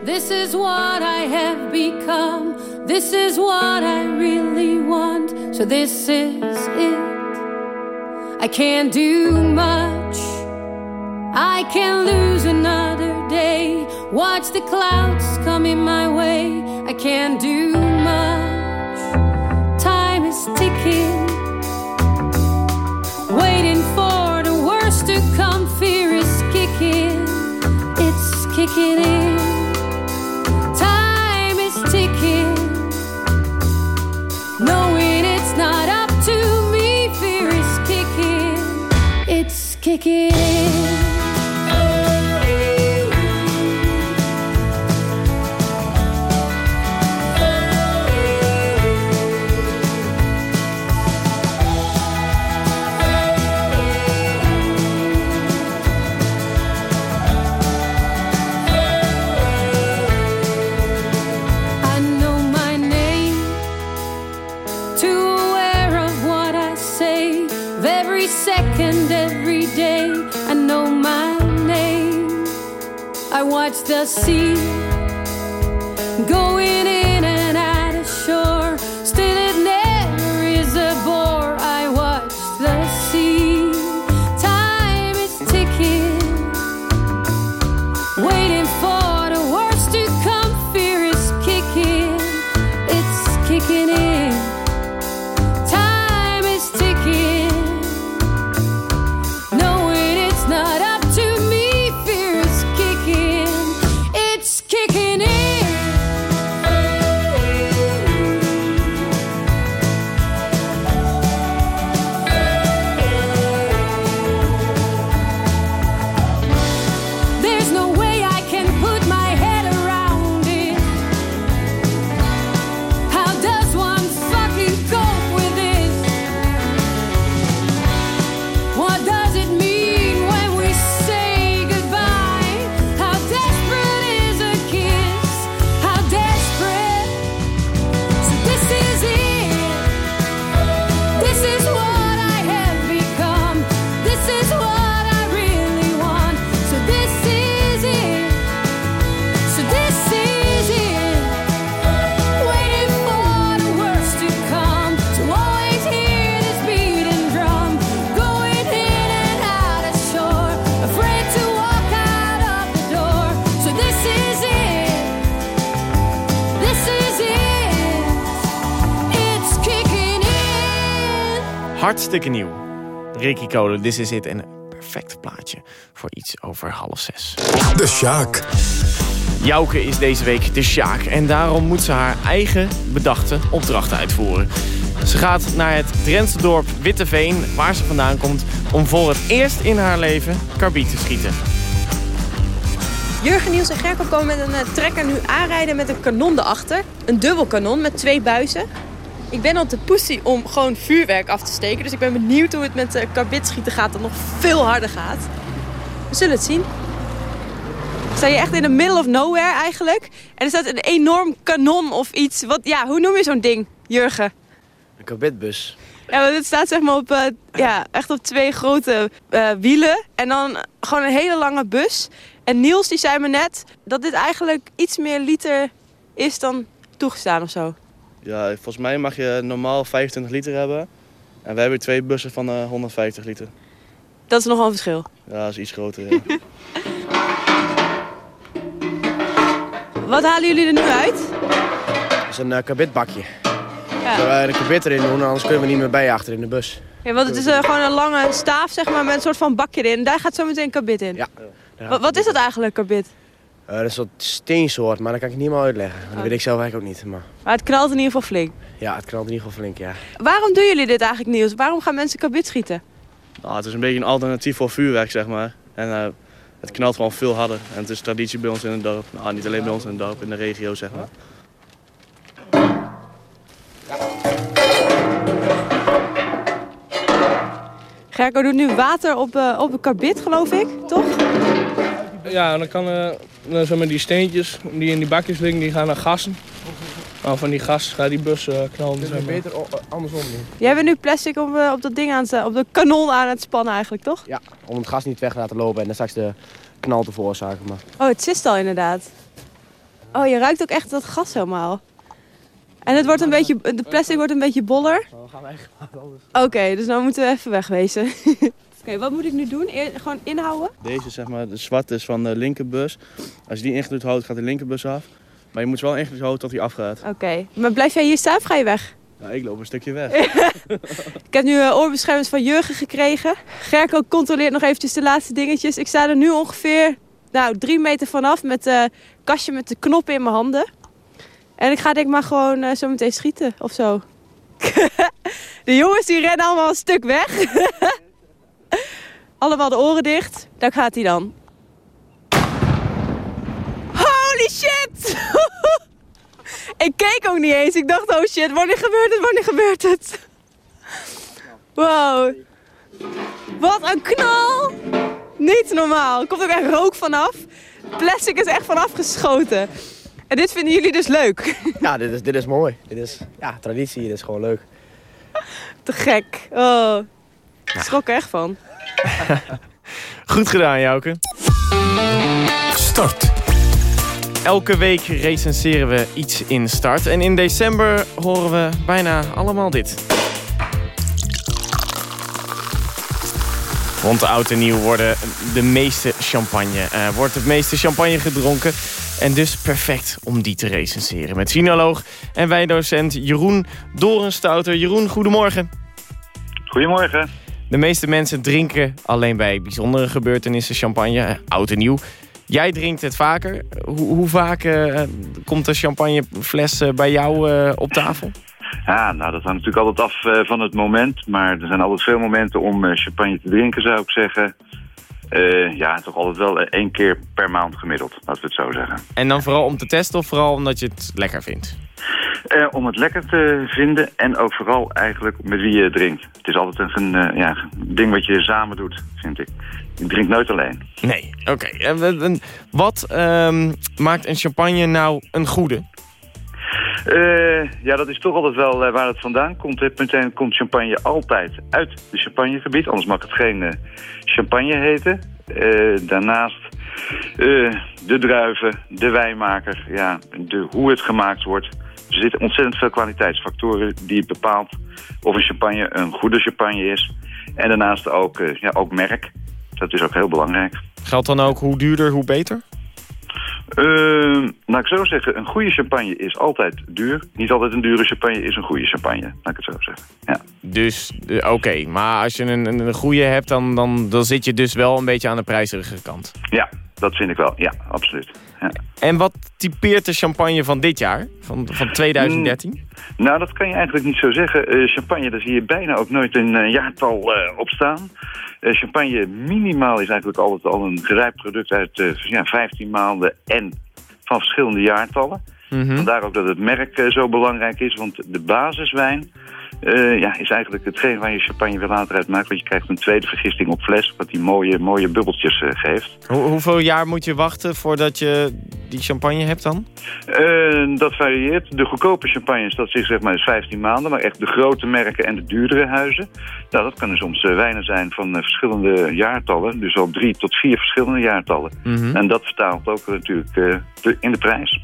This is what I have become. This is what I really want. So this is it. I can't do much. I can lose another day. Watch the clouds coming my way. I can't do much. Time is ticking. Waiting for the worst to come. Fear is kicking. It's kicking in. It's kicking in. see Hartstikke nieuw. Ricky Kolen, This Is It. En een perfect plaatje voor iets over half zes. De Sjaak. Jouke is deze week de Sjaak. En daarom moet ze haar eigen bedachte opdrachten uitvoeren. Ze gaat naar het Drentse dorp Witteveen, waar ze vandaan komt... om voor het eerst in haar leven karbiet te schieten. Jurgen, Niels en Gerko komen met een eh, trekker nu aanrijden met een kanon erachter. Een dubbel kanon met twee buizen. Ik ben al te pussy om gewoon vuurwerk af te steken. Dus ik ben benieuwd hoe het met uh, karbitschieten gaat dat nog veel harder gaat. We zullen het zien. We staan hier echt in the middle of nowhere eigenlijk. En er staat een enorm kanon of iets. Wat, ja, hoe noem je zo'n ding, Jurgen? Een kabitbus. Ja, want het staat zeg maar op, eh, ja, echt op twee grote eh, wielen. En dan gewoon een hele lange bus. En Niels die zei me net dat dit eigenlijk iets meer liter is dan toegestaan of zo. Ja, volgens mij mag je normaal 25 liter hebben. En wij hebben twee bussen van eh, 150 liter. Dat is nogal een verschil. Ja, dat is iets groter. Ja. Wat halen jullie er nu uit? dat is een uh, kabitbakje. Ja. Zullen wij de kabit erin doen, anders kunnen we niet meer bij achter in de bus. Ja, want het is eh, gewoon een lange staaf zeg maar, met een soort van bakje erin. Daar gaat zo meteen kabit in. Ja. Wat, wat is dat eigenlijk, kabit? Eh, dat is een soort steensoort, maar dat kan ik niet helemaal uitleggen. Dat Oh. weet ik zelf eigenlijk ook niet. Maar Maar het knalt in ieder geval flink. ja, het knalt in ieder geval flink, ja. Waarom doen jullie dit eigenlijk, Niels? Waarom gaan mensen kabit schieten? Nou, het is een beetje een alternatief voor vuurwerk, zeg maar. En eh, het knalt gewoon veel harder. En het is traditie bij ons in het dorp. Nou, niet alleen bij ons in het dorp, in de regio, zeg maar. Gerco doet nu water op, eh, op een kabit, geloof ik, toch? Ja, dan kan eh, dan zo met die steentjes die in die bakjes liggen, die gaan naar gassen. Nou, van die gas gaat die bus eh, knallen. Het is zeg maar. beter andersom doen. Jij bent nu plastic op, eh, op dat ding aan het, eh, op de kanon aan het spannen eigenlijk, toch? Ja, om het gas niet weg te laten lopen en dan straks de knal te veroorzaken. Maar Oh, het zist al inderdaad. Oh, je ruikt ook echt dat gas helemaal. En het wordt een beetje, de plastic wordt een beetje boller. dan gaan we echt Oké, dus nou moeten we even wegwezen. Oké, wat moet ik nu doen? Eer- gewoon inhouden? Deze, zeg maar, de zwarte is van de linkerbus. Als je die ingedrukt houdt, gaat de linkerbus af. Maar je moet wel ingedrukt houden tot hij afgaat. Oké, maar blijf jij hier staan of ga je weg? Ja, ik loop een stukje weg. Ik heb nu eh, oorbeschermers van Jurgen gekregen. Gerco controleert nog eventjes de laatste dingetjes. Ik sta er nu ongeveer nou, drie meter vanaf met een kastje met de knoppen in mijn handen. En ik ga denk ik maar gewoon eh, zo meteen schieten of zo. de jongens die rennen allemaal een stuk weg. allemaal de oren dicht. Daar gaat hij dan. Holy shit! ik keek ook niet eens. Ik dacht, oh shit, wanneer gebeurt het? Wanneer gebeurt het? Wow. Wat een knal! Niet normaal. Er komt ook echt rook vanaf. Plastic is echt vanaf geschoten. En dit vinden jullie dus leuk. Ja, dit is, dit is mooi. Dit is ja, traditie, dit is gewoon leuk. Te gek. Oh. Ik schrok er echt van. Goed gedaan, Jouke. Start. Elke week recenseren we iets in Start. En in december horen we bijna allemaal dit. Rond de oud en nieuw worden de meeste champagne, eh, wordt het meeste champagne gedronken. En dus perfect om die te recenseren. Met sinoloog en wijndocent Jeroen Dorenstouter. Jeroen, goedemorgen. Goedemorgen. De meeste mensen drinken alleen bij bijzondere gebeurtenissen champagne, eh, oud en nieuw. Jij drinkt het vaker. Hoe, hoe vaak eh, komt de champagnefles eh, bij jou op tafel? Ja, nou dat hangt natuurlijk altijd af van het moment. Maar er zijn altijd veel momenten om champagne te drinken, zou ik zeggen. Eh, ja, toch altijd wel eh, één keer per maand gemiddeld, laten we het zo zeggen. En dan vooral om te testen of vooral omdat je het lekker vindt? Eh, om het lekker te vinden en ook vooral eigenlijk met wie je drinkt. Het is altijd een eh, ja, ding wat je samen doet, vind ik. Je drinkt nooit alleen. Nee, oké. Wat ehm, maakt een champagne nou een goede? Eh, ja, dat is toch altijd wel eh, waar het vandaan komt. hè. Meteen komt champagne altijd uit het champagnegebied. Anders mag het geen eh, champagne heten. Daarnaast de druiven, de wijnmaker, ja, de, hoe het gemaakt wordt. Er zitten ontzettend veel kwaliteitsfactoren die bepaalt of een champagne een goede champagne is. En daarnaast ook, ja, ook merk. Dat is ook heel belangrijk. Geldt dan ook hoe duurder, hoe beter? Uh, laat ik zo zeggen, een goede champagne is altijd duur. Niet altijd een dure champagne is een goede champagne, laat ik het zo zeggen. Ja. Dus, eh, oké. Maar als je een, een, goede hebt, dan, dan, dan zit je dus wel een beetje aan de prijzige kant. ja, dat vind ik wel. Ja, absoluut. Ja. En wat typeert de champagne van dit jaar? Van, van 2013? Nou, dat kan je eigenlijk niet zo zeggen. Eh, champagne, daar zie je bijna ook nooit een eh, jaartal eh, op staan. Champagne minimaal is eigenlijk altijd al een gerijpt product uit ja, 15 maanden en van verschillende jaartallen. Mhm. Vandaar ook dat het merk zo belangrijk is, want de basiswijn eh, ja, is eigenlijk hetgeen waar je champagne weer later uit maakt. Want je krijgt een tweede vergisting op fles, wat die mooie, mooie bubbeltjes eh, geeft. Hoe- hoeveel jaar moet je wachten voordat je die champagne hebt dan? Eh, dat varieert. De goedkope champagnes, dat is zeg maar 15 maanden. Maar echt de grote merken en de duurdere huizen. Nou, dat kunnen soms wijnen zijn van verschillende jaartallen. Dus al drie tot vier verschillende jaartallen. Mhm. En dat vertaalt ook natuurlijk de- in de prijs.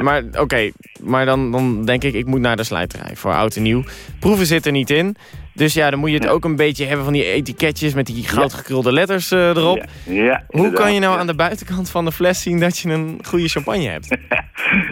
Maar oké, maar dan, dan denk ik, ik moet naar de slijterij voor oud en nieuw. Proeven zit er niet in. Dus ja, dan moet je het ook een beetje hebben van die etiketjes met die goudgekrulde letters eh, erop. Ja, ja, Hoe kan je nou ja. aan de buitenkant van de fles zien dat je een goede champagne hebt?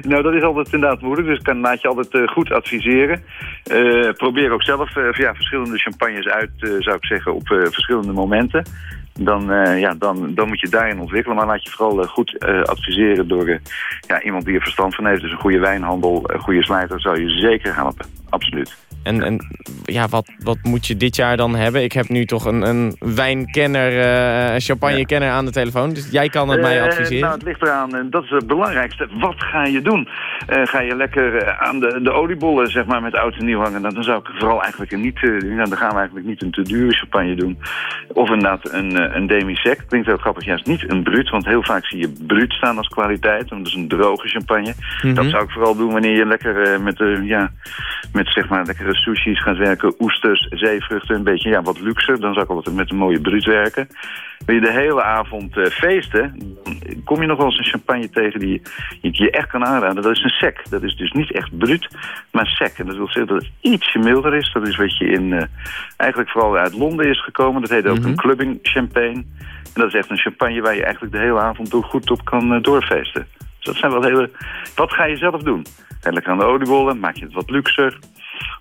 Nou, dat is altijd inderdaad moeilijk, dus ik kan, laat je altijd eh, goed adviseren. Eh, probeer ook zelf ja, verschillende champagnes uit, zou ik zeggen, op verschillende momenten. Dan, eh, ja, dan, dan moet je daarin ontwikkelen, maar laat je vooral eh, goed eh, adviseren door ja, iemand die er verstand van heeft. Dus een goede wijnhandel, een goede slijter, zou je zeker helpen. Absoluut. En, en ja, wat, wat moet je dit jaar dan hebben? Ik heb nu toch een, een wijnkenner, een champagnekenner aan de telefoon. Dus jij kan het mij Eh, adviseren. nou, het ligt eraan, en dat is het belangrijkste. Wat ga je doen? Eh, ga je lekker aan de, de oliebollen zeg maar, met oud en nieuw hangen? Dan, zou ik vooral eigenlijk niet, eh, nou, dan gaan we eigenlijk niet een te dure champagne doen. Of inderdaad een, een demi-sec. Klinkt heel grappig, juist niet een bruut. Want heel vaak zie je bruut staan als kwaliteit. Dat is een droge champagne. Mhm. Dat zou ik vooral doen wanneer je lekker met, ja, met zeg maar, lekkere sushi's gaat werken. Oesters, zeevruchten, een beetje ja, wat luxer. Dan zou ik altijd met een mooie bruut werken. Wil je de hele avond eh, feesten, dan kom je nog wel eens een champagne tegen die je, die je echt kan aanraden. Dat is een sec. Dat is dus niet echt bruut, maar sec. En dat wil zeggen dat het ietsje milder is. Dat is wat je in, eh, eigenlijk vooral uit Londen is gekomen. Dat heet ook een clubbing champagne. En dat is echt een champagne waar je eigenlijk de hele avond door goed op kan eh, doorfeesten. Dus dat zijn wel hele... Wat ga je zelf doen? Ga aan de oliebollen? Maak je het wat luxer?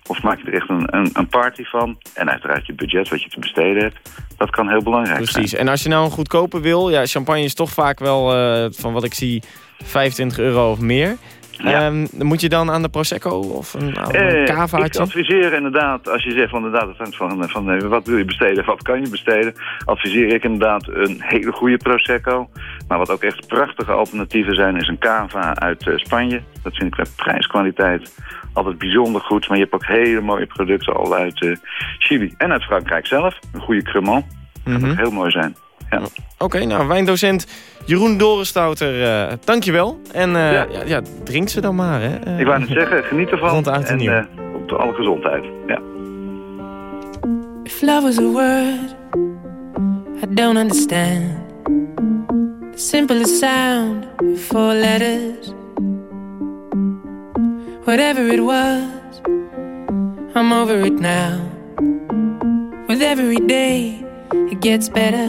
Of maak je er echt een, een, een party van? En uiteraard je budget, wat je te besteden hebt. Dat kan heel belangrijk zijn. Precies. En als je nou een goedkope wil, ja, champagne is toch vaak wel, eh, van wat ik zie, 25 euro of meer. Ehm, dan moet je dan aan de Prosecco of een, een Eh, ik cavaatje? adviseer inderdaad, als je zegt van inderdaad, van, van eh, wat wil je besteden, wat kan je besteden, adviseer ik inderdaad een hele goede Prosecco. Maar wat ook echt prachtige alternatieven zijn, is een cava uit eh, Spanje. Dat vind ik qua prijskwaliteit altijd bijzonder goed. Maar je hebt ook hele mooie producten al uit Chili en uit Frankrijk zelf. Een goede cremant. Dat Mhm. moet heel mooi zijn. Ja. Oké, nou, wijndocent Jeroen Dorenstouter, eh dankjewel. En eh, ja. Ja, drink ze dan maar, hè. Ik wou net zeggen, geniet ervan. Rond en en nieuw. eh, op alle gezondheid. Ja. If love was a word, I don't understand. The simplest sound, four letters. Whatever it was, I'm over it now. With every day, it gets better.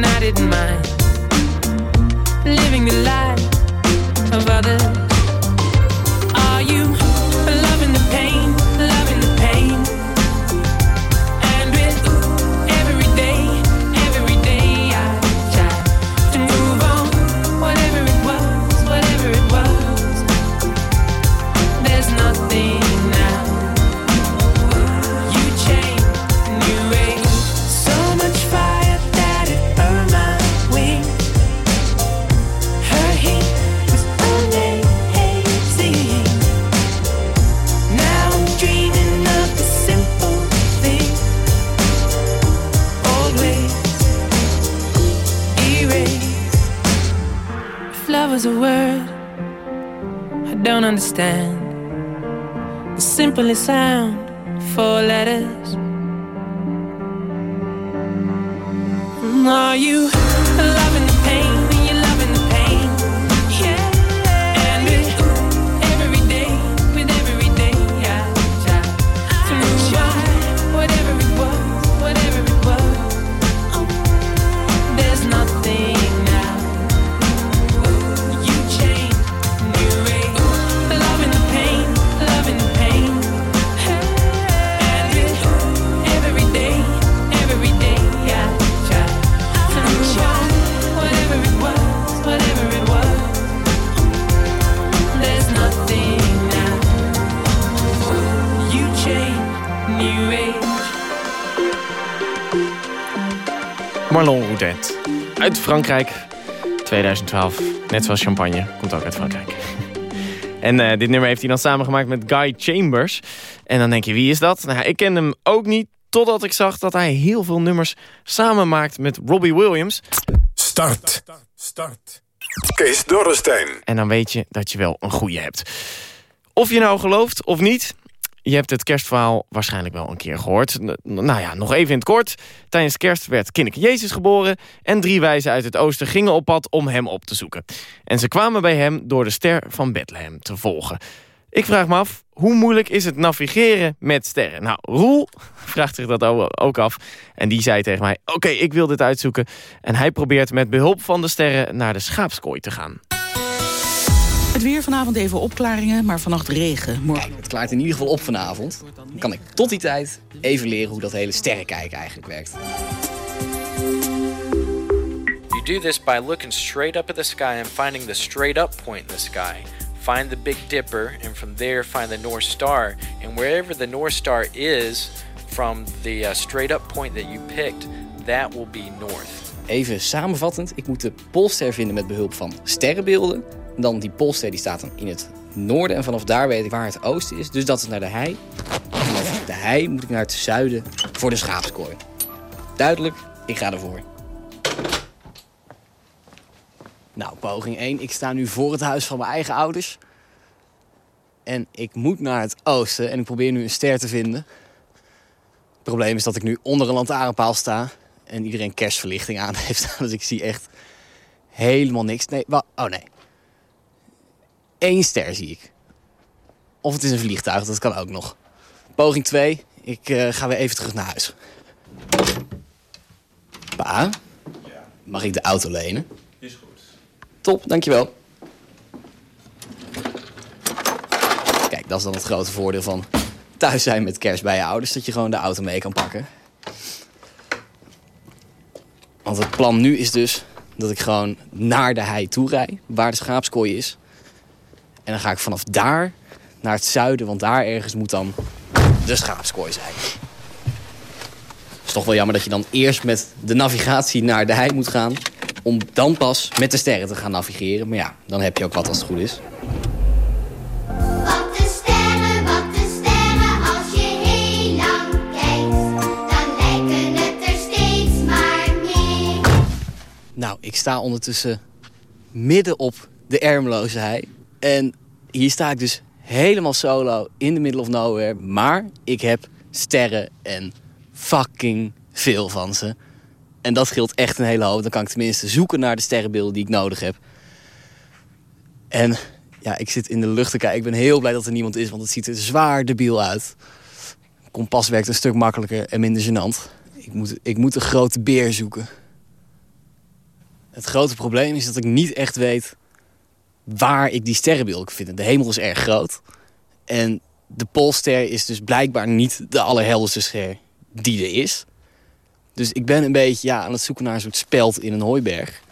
when I didn't mind living the life of others. Understand. The simplest sound, four letters. Are you Uit Frankrijk. 2012. Net zoals champagne. Komt ook uit Frankrijk. En eh, dit nummer heeft hij dan samengemaakt met Guy Chambers. En dan denk je, wie is dat? Nou, ik ken hem ook niet. Totdat ik zag dat hij heel veel nummers samen maakt met Robbie Williams. Start. Start. Kees Dorrestein. En dan weet je dat je wel een goeie hebt. Of je nou gelooft of niet... Je hebt het kerstverhaal waarschijnlijk wel een keer gehoord. Nou ja, nog even in het kort. Tijdens kerst werd kindje Jezus geboren... en drie wijzen uit het oosten gingen op pad om hem op te zoeken. En ze kwamen bij hem door de ster van Bethlehem te volgen. Ik vraag me af, hoe moeilijk is het navigeren met sterren? Nou, Roel vraagt zich dat ook af. En die zei tegen mij, oké, ik wil dit uitzoeken. En hij probeert met behulp van de sterren naar de schaapskooi te gaan. Het weer vanavond even opklaringen, maar vannacht regen. Morgen... Het klaart in ieder geval op vanavond. Dan kan ik tot die tijd even leren hoe dat hele sterrenkijken eigenlijk werkt. You do this by looking straight up at the sky and finding the straight up point in the sky. Find the Big Dipper, and from there find the North Star. And wherever the North Star is, from the uh, straight up point that you picked, that will be north. Even samenvattend, ik moet de Poolster vinden met behulp van sterrenbeelden. Dan die Poolster die staat dan in het noorden en vanaf daar weet ik waar het oosten is. Dus dat is naar de hei. En vanaf de hei moet ik naar het zuiden voor de schaapskooi. Duidelijk, ik ga ervoor. Nou, poging 1. Ik sta nu voor het huis van mijn eigen ouders. En ik moet naar het oosten en ik probeer nu een ster te vinden. Het probleem is dat ik nu onder een lantaarnpaal sta en iedereen kerstverlichting aan heeft. Dus ik zie echt helemaal niks. Nee, oh nee. Eén ster zie ik. Of het is een vliegtuig, dat kan ook nog. Poging 2. Ik eh, ga weer even terug naar huis. Pa, mag ik de auto lenen? Is goed. Top, dankjewel. Kijk, dat is dan het grote voordeel van thuis zijn met kerst bij je ouders. Dat je gewoon de auto mee kan pakken. Want het plan nu is dus dat ik gewoon naar de hei toe rij, waar de schaapskooi is. En dan ga ik vanaf daar naar het zuiden, want daar ergens moet dan de schaapskooi zijn. Het is toch wel jammer dat je dan eerst met de navigatie naar de hei moet gaan... om dan pas met de sterren te gaan navigeren. Maar ja, dan heb je ook wat als het goed is. Wat de sterren, wat de sterren, als je heel lang kijkt, dan lijken het er steeds maar meer. Nou, ik sta ondertussen midden op de Ermeloze hei. En hier sta ik dus helemaal solo in the middle of nowhere. Maar ik heb sterren en fucking veel van ze. En dat scheelt echt een hele hoop. Dan kan ik tenminste zoeken naar de sterrenbeelden die ik nodig heb. En ja, ik zit in de lucht te kijken. Ik ben heel blij dat er niemand is, want het ziet er zwaar debiel uit. Kompas werkt een stuk makkelijker en minder gênant. Ik moet, ik moet een grote beer zoeken. Het grote probleem is dat ik niet echt weet waar ik die sterrenbeelden vinden. De hemel is erg groot. En de Poolster is dus blijkbaar niet de allerhelderste ster die er is. Dus ik ben een beetje ja, aan het zoeken naar een soort speld in een hooiberg.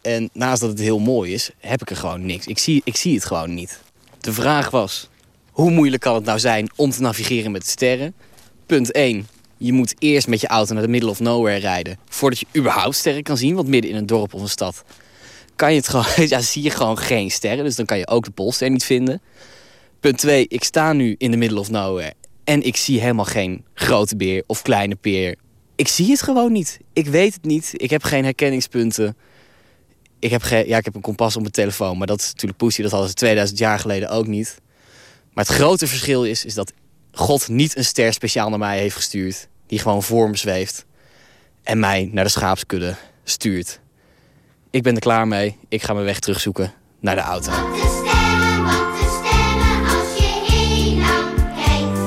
En naast dat het heel mooi is, heb ik er gewoon niks. Ik zie, ik zie het gewoon niet. De vraag was, hoe moeilijk kan het nou zijn om te navigeren met sterren? Punt 1. Je moet eerst met je auto naar de middle of nowhere rijden... voordat je überhaupt sterren kan zien. Want midden in een dorp of een stad kan je het gewoon, ja, zie je gewoon geen sterren. Dus dan kan je ook de Poolster niet vinden. Punt 2. Ik sta nu in de middle of nowhere... en ik zie helemaal geen grote beer of kleine peer. Ik zie het gewoon niet. Ik weet het niet. Ik heb geen herkenningspunten. Ik heb, ja, ik heb een kompas op mijn telefoon, maar dat is natuurlijk poesie. Dat hadden ze 2000 jaar geleden ook niet. Maar het grote verschil is, is dat God niet een ster speciaal naar mij heeft gestuurd. Die gewoon voor me zweeft. En mij naar de schaapskudde stuurt. Ik ben er klaar mee. Ik ga mijn weg terugzoeken naar de auto. Wat de sterren, wat de sterren, als je heel lang kijkt,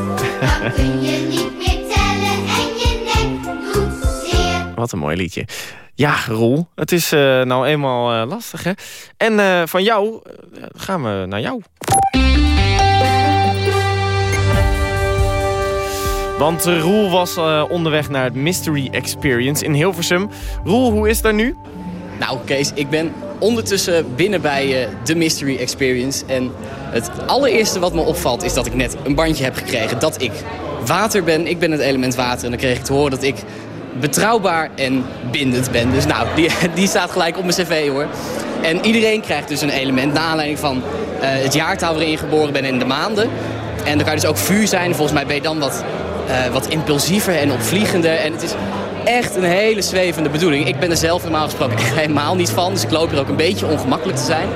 dan kun je niet meer tellen en je nek doet zeer. Wat een mooi liedje. Ja, Roel, het is eh, nou eenmaal eh, lastig, hè? En eh, van jou gaan we naar jou. Want Roel was eh, onderweg naar het Mystery Experience in Hilversum. Roel, hoe is het daar nu? Nou, Kees, ik ben ondertussen binnen bij eh, de Mystery Experience. En het allereerste wat me opvalt is dat ik net een bandje heb gekregen dat ik water ben. Ik ben het element water. En dan kreeg ik te horen dat ik betrouwbaar en bindend ben. Dus nou, die, die staat gelijk op mijn cv hoor. En iedereen krijgt dus een element naar aanleiding van eh, het jaartal waarin je geboren bent en de maanden. En dan kan je dus ook vuur zijn. Volgens mij ben je dan wat, eh, wat impulsiever en opvliegender. En het is echt een hele zwevende bedoeling. Ik ben er zelf normaal gesproken echt helemaal niet van. Dus ik loop hier ook een beetje ongemakkelijk te zijn.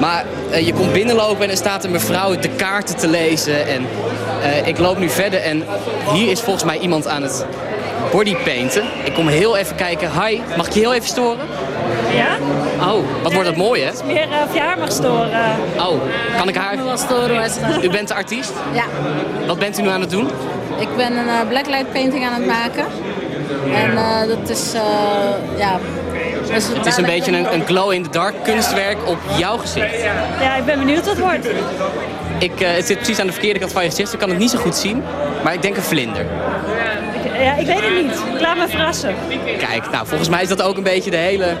Maar eh, je komt binnenlopen en er staat een mevrouw de kaarten te lezen. En eh, ik loop nu verder en hier is volgens mij iemand aan het bodypainten. Ik kom heel even kijken. Hi, mag ik je heel even storen? Ja? Oh, wat wordt dat mooi hè? Het is meer uh, of je haar mag storen. Oh, kan ik haar... wel storen. U bent de artiest? Ja. Wat bent u nu aan het doen? Ik ben een blacklight painting aan het maken. En eh, dat is, eh, ja... dus Het is een beetje een, een glow-in-the-dark kunstwerk op jouw gezicht. Ja, ik ben benieuwd wat het wordt. Ik, eh, het zit precies aan de verkeerde kant van je gezicht. Ik kan het niet zo goed zien. Maar ik denk een vlinder. Ik- ja, ik weet het niet. Ik laat me verrassen. Kijk, nou, volgens mij is dat ook een beetje de hele, eh,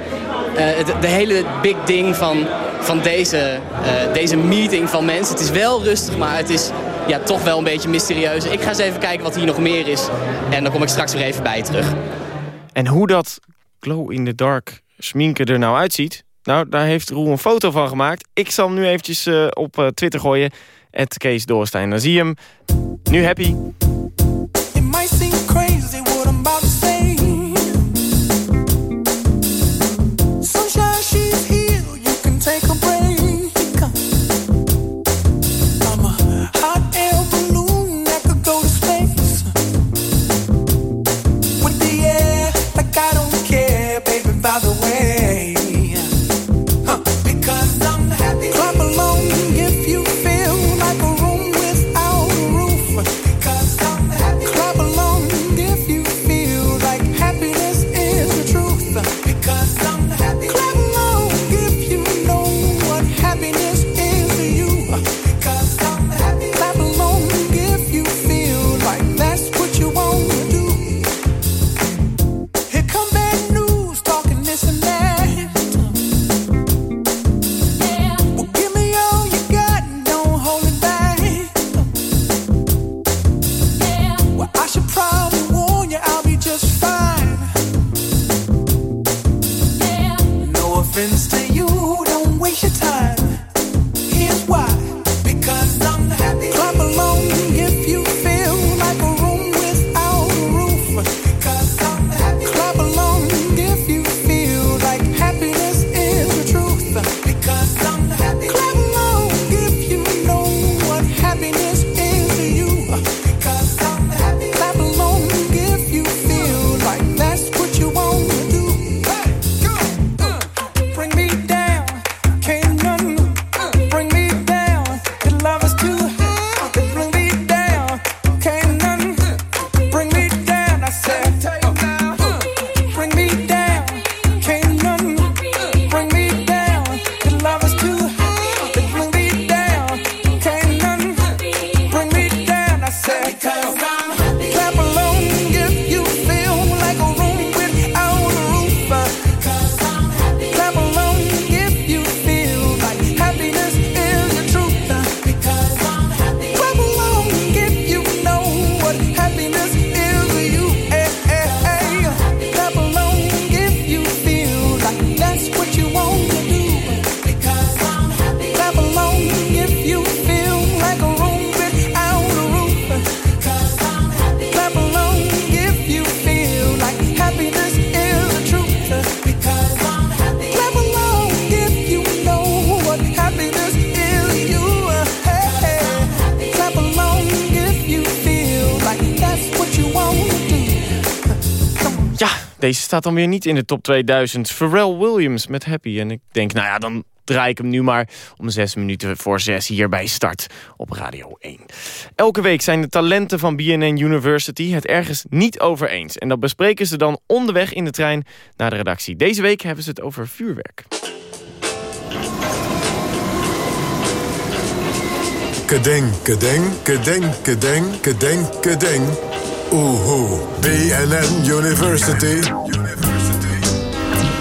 het- de hele big ding van, van deze, eh, deze meeting van mensen. Het is wel rustig, maar het is ja, toch wel een beetje mysterieus. Ik ga eens even kijken wat hier nog meer is. En dan kom ik straks weer even bij je terug. En hoe dat glow-in-the-dark sminken er nou uitziet... nou, daar heeft Roel een foto van gemaakt. Ik zal hem nu eventjes eh, op eh, Twitter gooien. Het Kees Doorstein. Dan zie je hem. Nu happy. It might seem crazy what I'm about to say. Staat dan weer niet in de top 2000. Pharrell Williams met Happy. En ik denk, nou ja, dan draai ik hem nu maar om zes minuten voor zes hier bij Start op Radio 1. Elke week zijn de talenten van BNN University het ergens niet over eens. En dat bespreken ze dan onderweg in de trein naar de redactie. Deze week hebben ze het over vuurwerk. Kedeng, kedeng, kedeng, kedeng, kedeng, kedeng. Oehoe. BNN University.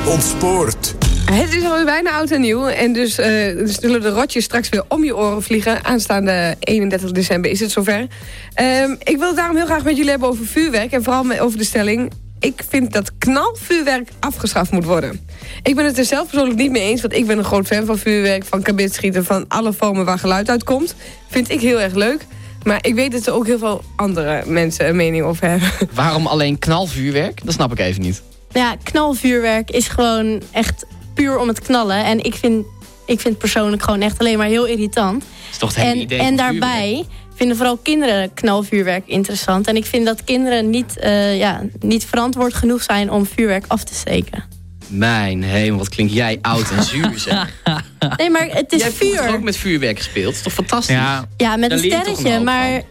Ontspoort. Het is alweer bijna oud en nieuw. En dus eh, zullen de rotjes straks weer om je oren vliegen. Aanstaande 31 december is het zover. Ehm, ik wil het daarom heel graag met jullie hebben over vuurwerk. En vooral over de stelling... ik vind dat knalvuurwerk afgeschaft moet worden. Ik ben het er zelf persoonlijk niet mee eens... want ik ben een groot fan van vuurwerk, van kabitschieten... van alle vormen waar geluid uitkomt. Vind ik heel erg leuk. Maar ik weet dat er ook heel veel andere mensen een mening over hebben. Waarom alleen knalvuurwerk? Dat snap ik even niet. Ja, knalvuurwerk is gewoon echt puur om het knallen. En ik vind, ik vind het persoonlijk gewoon echt alleen maar heel irritant. is toch het hele en, idee En daarbij vinden vooral kinderen knalvuurwerk interessant. En ik vind dat kinderen niet, eh, ja, niet verantwoord genoeg zijn om vuurwerk af te steken. Mijn hemel, wat klink jij oud en zuur zeg. Nee, maar het is Jij hebt vuur. ook met vuurwerk gespeeld. Dat is toch fantastisch? Ja, Ja, met Daar een sterretje. Maar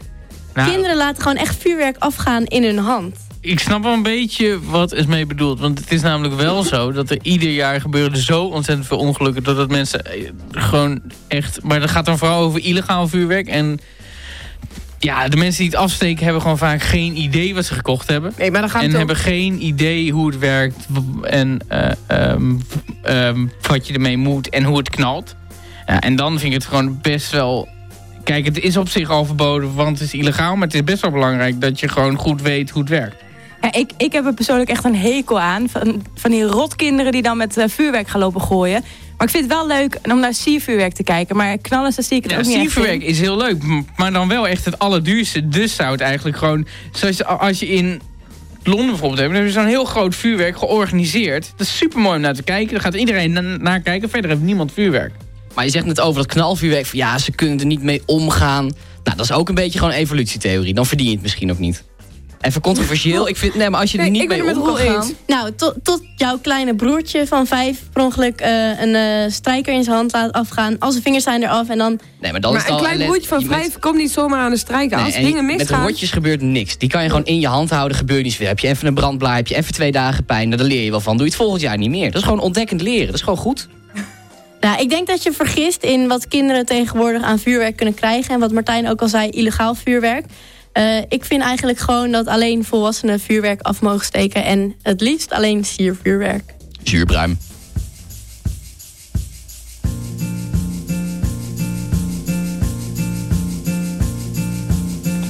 Nou, kinderen laten gewoon echt vuurwerk afgaan in hun hand. Ik snap wel een beetje wat is mee bedoeld. Want het is namelijk wel zo dat er ieder jaar gebeuren zo ontzettend veel ongelukken. Doordat mensen eh, gewoon echt... Maar dat gaat dan vooral over illegaal vuurwerk. En ja, de mensen die het afsteken hebben gewoon vaak geen idee wat ze gekocht hebben. Nee, maar dan gaat en hebben geen idee hoe het werkt. En eh, ehm, ehm, wat je ermee moet en hoe het knalt. Ja, en dan vind ik het gewoon best wel... Kijk, het is op zich al verboden, want het is illegaal. Maar het is best wel belangrijk dat je gewoon goed weet hoe het werkt. Ja, ik, ik heb er persoonlijk echt een hekel aan. Van, van die rotkinderen die dan met eh, vuurwerk gaan lopen gooien. Maar ik vind het wel leuk om naar siervuurwerk te kijken. Maar knallen, zie ik het Ja, ook niet echt siervuurwerk is heel leuk, maar dan wel echt het allerduurste. Dus zou het eigenlijk gewoon... Zoals je- als je in Londen bijvoorbeeld hebt, dan hebben ze zo'n heel groot vuurwerk georganiseerd. Dat is super mooi om naar te kijken. Daar gaat iedereen na- naar kijken. Verder heeft niemand vuurwerk. Maar je zegt net over dat knalvuurwerk. van, Ja, ze kunnen er niet mee omgaan. Nou, dat is ook een beetje gewoon evolutietheorie. Dan verdien je het misschien ook niet. Even controversieel. Ik vind, nee, maar als je er Nee, niet mee om met kan gaan... Nou, tot, tot jouw kleine broertje van vijf per ongeluk eh, een eh, strijker in zijn hand laat afgaan. Al zijn vingers zijn eraf en dan... Nee, maar dan maar is het een klein broertje van vijf komt niet zomaar aan de strijken. Nee, Als en dingen Met misgaan... rotjes gebeurt niks. Die kan je gewoon in je hand houden, gebeurt niet zoveel. Heb je even een brandblaar, heb je even twee dagen pijn. Nou, daar leer je wel van. Doe je het volgend jaar niet meer. Dat is gewoon ontdekkend leren. Dat is gewoon goed. Nou, ik denk dat je vergist in wat kinderen tegenwoordig aan vuurwerk kunnen krijgen. En wat Martijn ook al zei, illegaal vuurwerk. Eh, ik vind eigenlijk gewoon dat alleen volwassenen vuurwerk af mogen steken. En het liefst alleen siervuurwerk. Zuurbruim.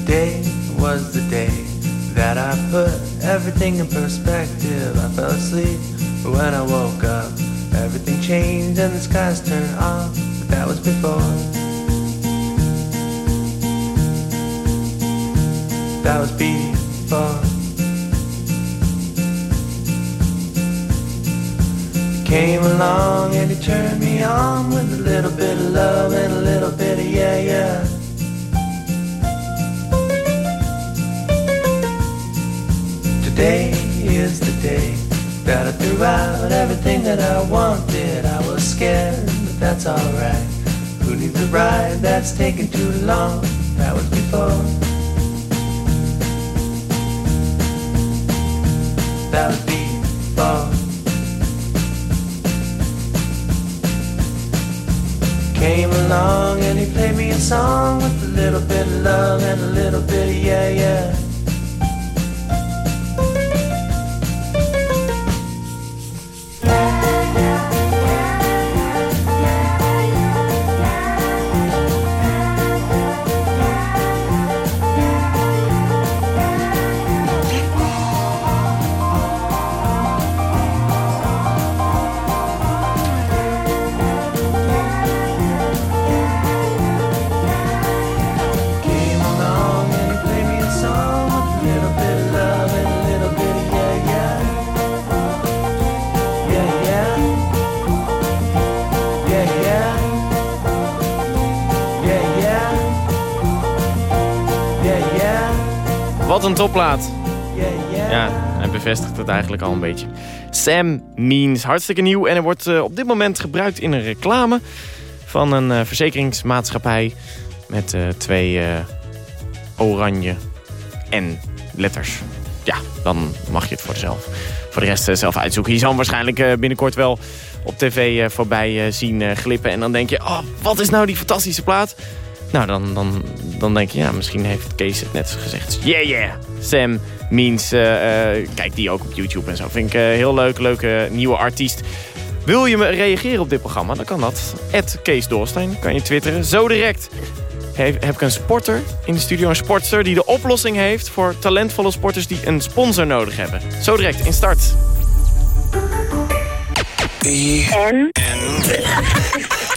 Today was the day that I put everything in perspective. I fell asleep, but when I woke up, everything changed and the skies turned off. But that was before. That was before. Came along and he turned me on with a little bit of love and a little bit of yeah, yeah. Today is the day that I threw out everything that I wanted. I was scared, but that's alright. Who needs a ride that's taking too long? That was before. Was before. Came along and he played me a song with a little bit of love and a little bit of yeah, yeah. Topplaat. Ja, hij bevestigt het eigenlijk al een beetje. Sam Means, hartstikke nieuw. En er wordt eh, op dit moment gebruikt in een reclame van een eh, verzekeringsmaatschappij. Met eh, twee oranje en letters. Ja, dan mag je het voor, zelf, voor de rest zelf uitzoeken. Je zal hem waarschijnlijk binnenkort wel op tv voorbij zien glippen. En dan denk je, oh, wat is nou die fantastische plaat? Nou, dan, dan, dan denk je, ja, misschien heeft Kees het net gezegd. Yeah, yeah. Sam Means, eh, eh, kijk die ook op YouTube en zo. Vind ik eh, heel leuk, leuke nieuwe artiest. Wil je me reageren op dit programma, dan kan dat. Kees Dorstein, kan je twitteren. Zo direct heb, heb ik een sporter in de studio. Een sportster die de oplossing heeft voor talentvolle sporters die een sponsor nodig hebben. Zo direct, in start. En?